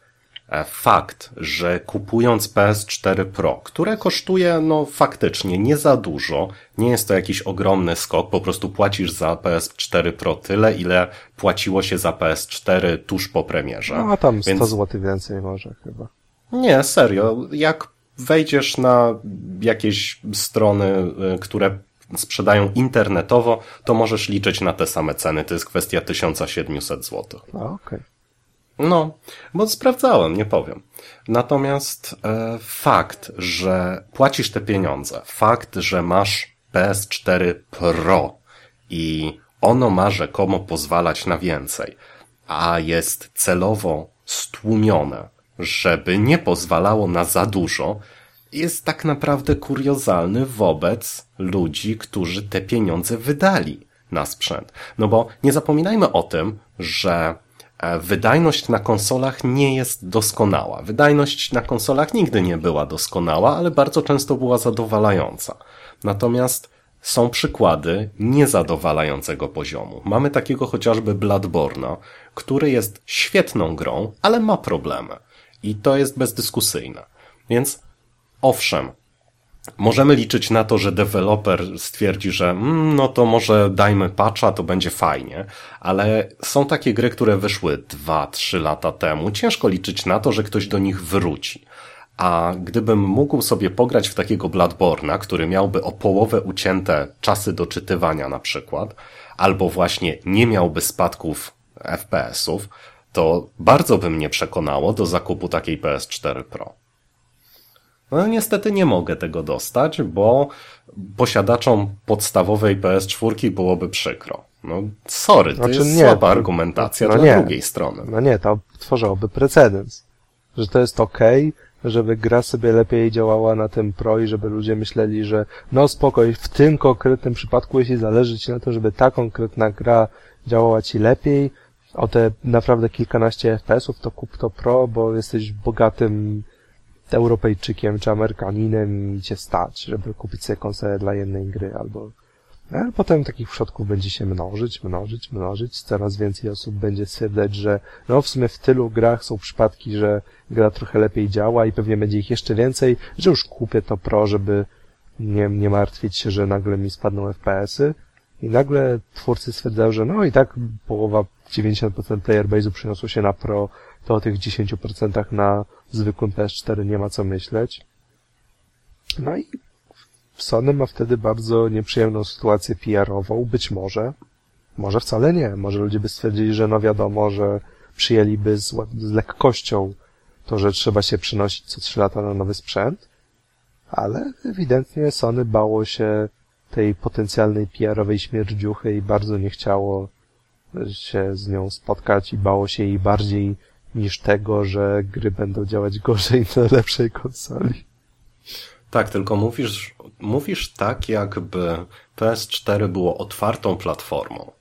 e, fakt, że kupując PS4 Pro, które kosztuje no faktycznie nie za dużo, nie jest to jakiś ogromny skok, po prostu płacisz za PS4 Pro tyle, ile płaciło się za PS4 tuż po premierze. No a tam 100 Więc- zł więcej może chyba. Nie, serio. Jak wejdziesz na jakieś strony, y, które sprzedają internetowo, to możesz liczyć na te same ceny. To jest kwestia 1700 zł. A, okej. No, bo sprawdzałem, nie powiem. Natomiast e, fakt, że płacisz te pieniądze, fakt, że masz PS4 Pro i ono ma rzekomo pozwalać na więcej, a jest celowo stłumione, żeby nie pozwalało na za dużo, jest tak naprawdę kuriozalny wobec ludzi, którzy te pieniądze wydali na sprzęt. No bo nie zapominajmy o tym, że wydajność na konsolach nie jest doskonała. Wydajność na konsolach nigdy nie była doskonała, ale bardzo często była zadowalająca. Natomiast są przykłady niezadowalającego poziomu. Mamy takiego chociażby Bloodborne'a, który jest świetną grą, ale ma problemy. I to jest bezdyskusyjne. Więc owszem, możemy liczyć na to, że deweloper stwierdzi, że mm, no to może dajmy patcha, to będzie fajnie, ale są takie gry, które wyszły 2-3 lata temu. Ciężko liczyć na to, że ktoś do nich wróci. A gdybym mógł sobie pograć w takiego Bloodborne'a, który miałby o połowę ucięte czasy doczytywania na przykład, albo właśnie nie miałby spadków FPS-ów, to bardzo by mnie przekonało do zakupu takiej PS4 Pro. No niestety nie mogę tego dostać, bo posiadaczom podstawowej PS4 byłoby przykro. No sorry, to Znaczy jest nie, słaba argumentacja no dla nie. drugiej strony. No nie, to tworzyłoby precedens. Że to jest okej, żeby gra sobie lepiej działała na tym Pro i żeby ludzie myśleli, że no spokoj, w tym konkretnym przypadku, jeśli zależy Ci na to, żeby ta konkretna gra działała Ci lepiej, o te naprawdę kilkanaście FPS-ów, to kup to Pro, bo jesteś bogatym Europejczykiem czy Amerykaninem i Cię stać, żeby kupić sobie konsolę dla jednej gry albo Ale potem takich przypadków będzie się mnożyć, mnożyć, mnożyć. Coraz więcej osób będzie stwierdzać, że no w sumie w tylu grach są przypadki, że gra trochę lepiej działa i pewnie będzie ich jeszcze więcej, że już kupię to Pro, żeby nie, nie martwić się, że nagle mi spadną FPS-y. I nagle twórcy stwierdzają, że no i tak połowa, 90% player base'u przeniosło się na Pro, to o tych 10% na zwykłym PS4 nie ma co myśleć. No i Sony ma wtedy bardzo nieprzyjemną sytuację PR-ową, być może. Może wcale nie. Może ludzie by stwierdzili, że no wiadomo, że przyjęliby z, z lekkością to, że trzeba się przynosić co 3 lata na nowy sprzęt, ale ewidentnie Sony bało się tej potencjalnej PR-owej śmierdziuchy i bardzo nie chciało się z nią spotkać i bało się jej bardziej niż tego, że gry będą działać gorzej na lepszej konsoli. Tak, tylko mówisz, mówisz tak, jakby PS4 było otwartą platformą.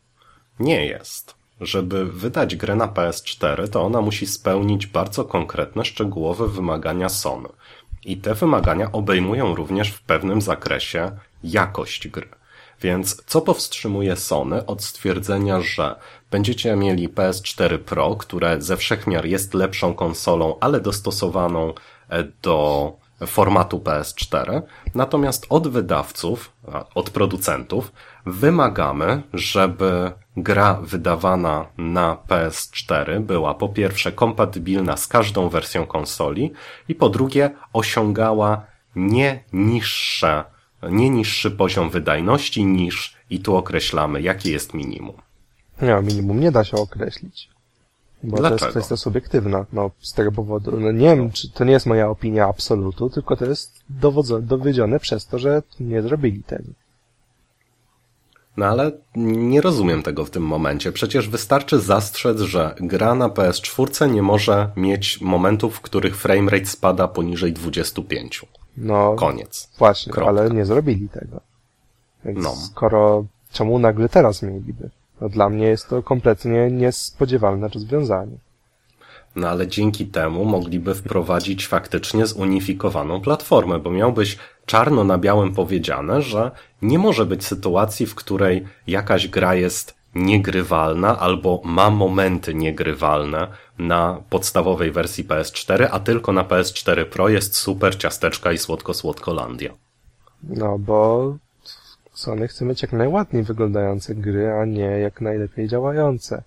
Nie jest. Żeby wydać grę na PS4, to ona musi spełnić bardzo konkretne, szczegółowe wymagania Sony. I te wymagania obejmują również w pewnym zakresie jakość gry. Więc co powstrzymuje Sony od stwierdzenia, że będziecie mieli PS4 Pro, które ze wszechmiar jest lepszą konsolą, ale dostosowaną e, do formatu PS4, natomiast od wydawców, od producentów wymagamy, żeby gra wydawana na PS4 była po pierwsze kompatybilna z każdą wersją konsoli i po drugie osiągała nie niższe, nie niższy poziom wydajności niż i tu określamy, jakie jest minimum. Nie, minimum nie da się określić. Bo Dlaczego? to jest kwestia subiektywna. No, z tego powodu, no nie wiem, czy to nie jest moja opinia absolutu, tylko to jest dowodzone, dowiedzione przez to, że nie zrobili tego. No ale nie rozumiem tego w tym momencie. Przecież wystarczy zastrzec, że gra na PS4 nie może mieć momentów, w których framerate spada poniżej 25. No. Koniec. Właśnie, Kropka. ale nie zrobili tego. Więc no. skoro, czemu nagle teraz mieliby? No dla mnie jest to kompletnie niespodziewalne rozwiązanie. No ale dzięki temu mogliby wprowadzić faktycznie zunifikowaną platformę, bo miałbyś czarno na białym powiedziane, że nie może być sytuacji, w której jakaś gra jest niegrywalna albo ma momenty niegrywalne na podstawowej wersji PS4, a tylko na PS4 Pro jest super ciasteczka i słodko-słodkolandia. No bo Sony chce mieć jak najładniej wyglądające gry, a nie jak najlepiej działające.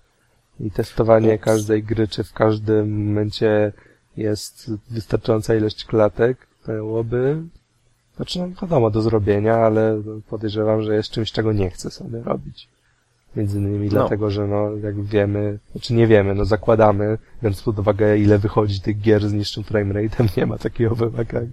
I testowanie każdej gry, czy w każdym momencie jest wystarczająca ilość klatek, byłoby, znaczy no wiadomo, do zrobienia, ale podejrzewam, że jest czymś, czego nie chce sobie robić. Między innymi no. dlatego, że no, jak wiemy, znaczy nie wiemy, no zakładamy, biorąc pod uwagę ile wychodzi tych gier z niższym framerate'em, nie ma takiego wymagania.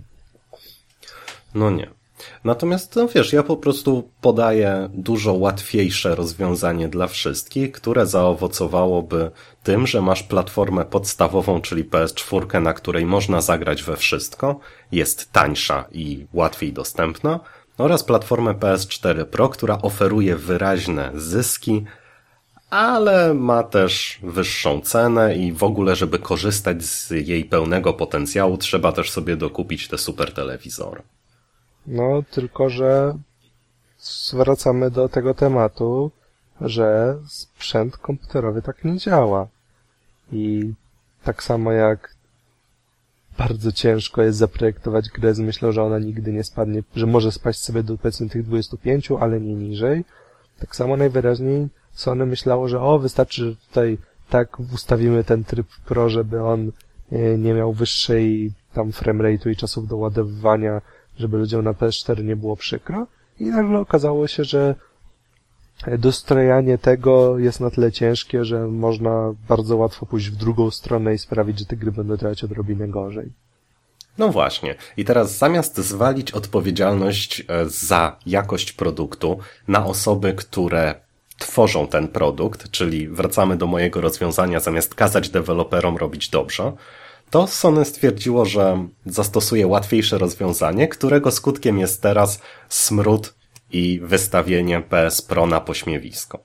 No nie. Natomiast, no wiesz, ja po prostu podaję dużo łatwiejsze rozwiązanie dla wszystkich, które zaowocowałoby tym, że masz platformę podstawową, czyli PS4, na której można zagrać we wszystko, jest tańsza i łatwiej dostępna, oraz platformę PS4 Pro, która oferuje wyraźne zyski, ale ma też wyższą cenę i w ogóle, żeby korzystać z jej pełnego potencjału, trzeba też sobie dokupić te super telewizory. No, tylko że wracamy do tego tematu, że sprzęt komputerowy tak nie działa. I tak samo jak bardzo ciężko jest zaprojektować grę z myślą, że ona nigdy nie spadnie, że może spaść sobie do powiedzmy tych 25, ale nie niżej. Tak samo najwyraźniej Sony myślało, że o, wystarczy, że tutaj tak ustawimy ten tryb Pro, żeby on e, nie miał wyższej tam framerate'u i czasów doładowywania, żeby ludziom na PS4 nie było przykro. I nagle okazało się, że dostrojanie tego jest na tyle ciężkie, że można bardzo łatwo pójść w drugą stronę i sprawić, że te gry będą działać odrobinę gorzej. No właśnie. I teraz zamiast zwalić odpowiedzialność e, za jakość produktu na osoby, które tworzą ten produkt, czyli wracamy do mojego rozwiązania, zamiast kazać deweloperom robić dobrze, to Sony stwierdziło, że zastosuje łatwiejsze rozwiązanie, którego skutkiem jest teraz smród i wystawienie PS Pro na pośmiewisko.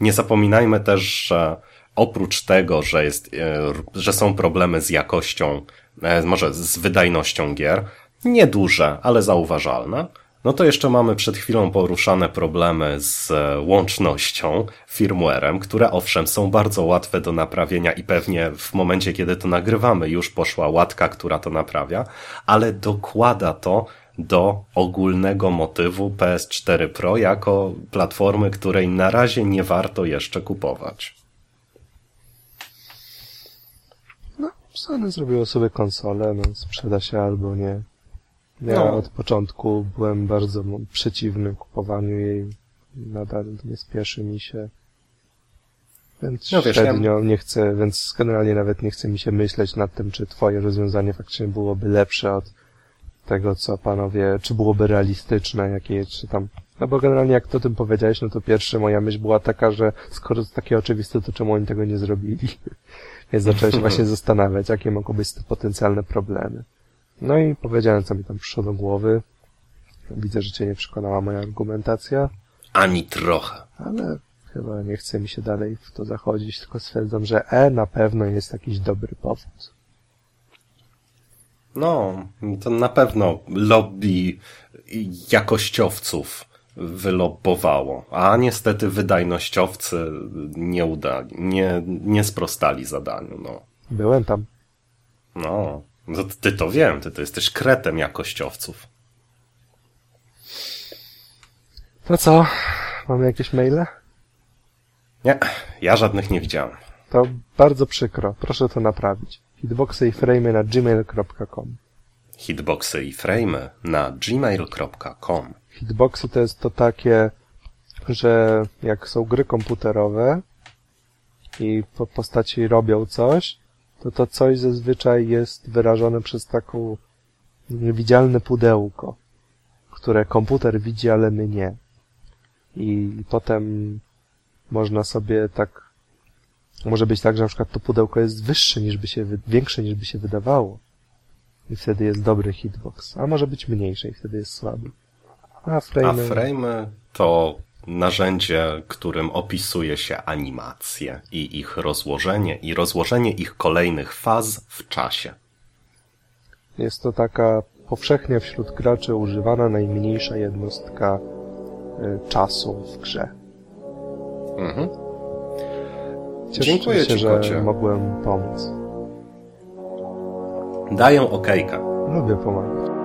Nie zapominajmy też, że oprócz tego, że, jest, e, że są problemy z jakością, e, może z wydajnością gier, nieduże, ale zauważalne, No to jeszcze mamy przed chwilą poruszane problemy z e, łącznością, firmwarem, które owszem są bardzo łatwe do naprawienia i pewnie w momencie, kiedy to nagrywamy, już poszła łatka, która to naprawia, ale dokłada to do ogólnego motywu PS4 Pro jako platformy, której na razie nie warto jeszcze kupować. No, Sony zrobiło sobie konsolę, no sprzeda się albo nie. Ja No. od początku byłem bardzo przeciwny kupowaniu jej. Nadal nie spieszy mi się. Więc No wiesz, średnio nie chcę, więc generalnie nawet nie chce mi się myśleć nad tym, czy twoje rozwiązanie faktycznie byłoby lepsze od tego, co panowie, czy byłoby realistyczne, jakie, czy tam, no bo generalnie jak to o tym powiedziałeś, no to pierwsza moja myśl była taka, że skoro to takie oczywiste, to czemu oni tego nie zrobili? Więc zacząłem się właśnie zastanawiać, jakie mogą być te potencjalne problemy. No i powiedziałem, co mi tam przyszło do głowy. Widzę, że cię nie przekonała moja argumentacja, Ani trochę. ale chyba nie chce mi się dalej w to zachodzić, tylko stwierdzam, że E na pewno jest jakiś dobry powód. No, to na pewno lobby jakościowców wylobbowało, a niestety wydajnościowcy nie udali, nie, nie sprostali zadaniu, no. Byłem tam. No, no ty to wiem, ty to jesteś kretem jakościowców. To co? Mamy jakieś maile? Nie, ja żadnych nie widziałem. To bardzo przykro. Proszę to naprawić. Hitboxy i frame na gmail.com Hitboxy i frame na gmail.com. Hitboxy to jest to takie, że jak są gry komputerowe i po postaci robią coś, to to coś zazwyczaj jest wyrażone przez taką niewidzialne pudełko, które komputer widzi, ale my nie. I potem można sobie tak, może być tak, że na przykład to pudełko jest wyższe niż by się, większe niż by się wydawało. I wtedy jest dobry hitbox. A może być mniejsze i wtedy jest słaby. A A frame, frame to narzędzie, którym opisuje się animacje i ich rozłożenie i rozłożenie ich kolejnych faz w czasie. jest to taka powszechnie wśród graczy używana najmniejsza jednostka y, czasu w grze. Mhm. Cieszę Dziękuję się, ci, że kocie. mogłem pomóc. Daję okejkę. Lubię pomagać.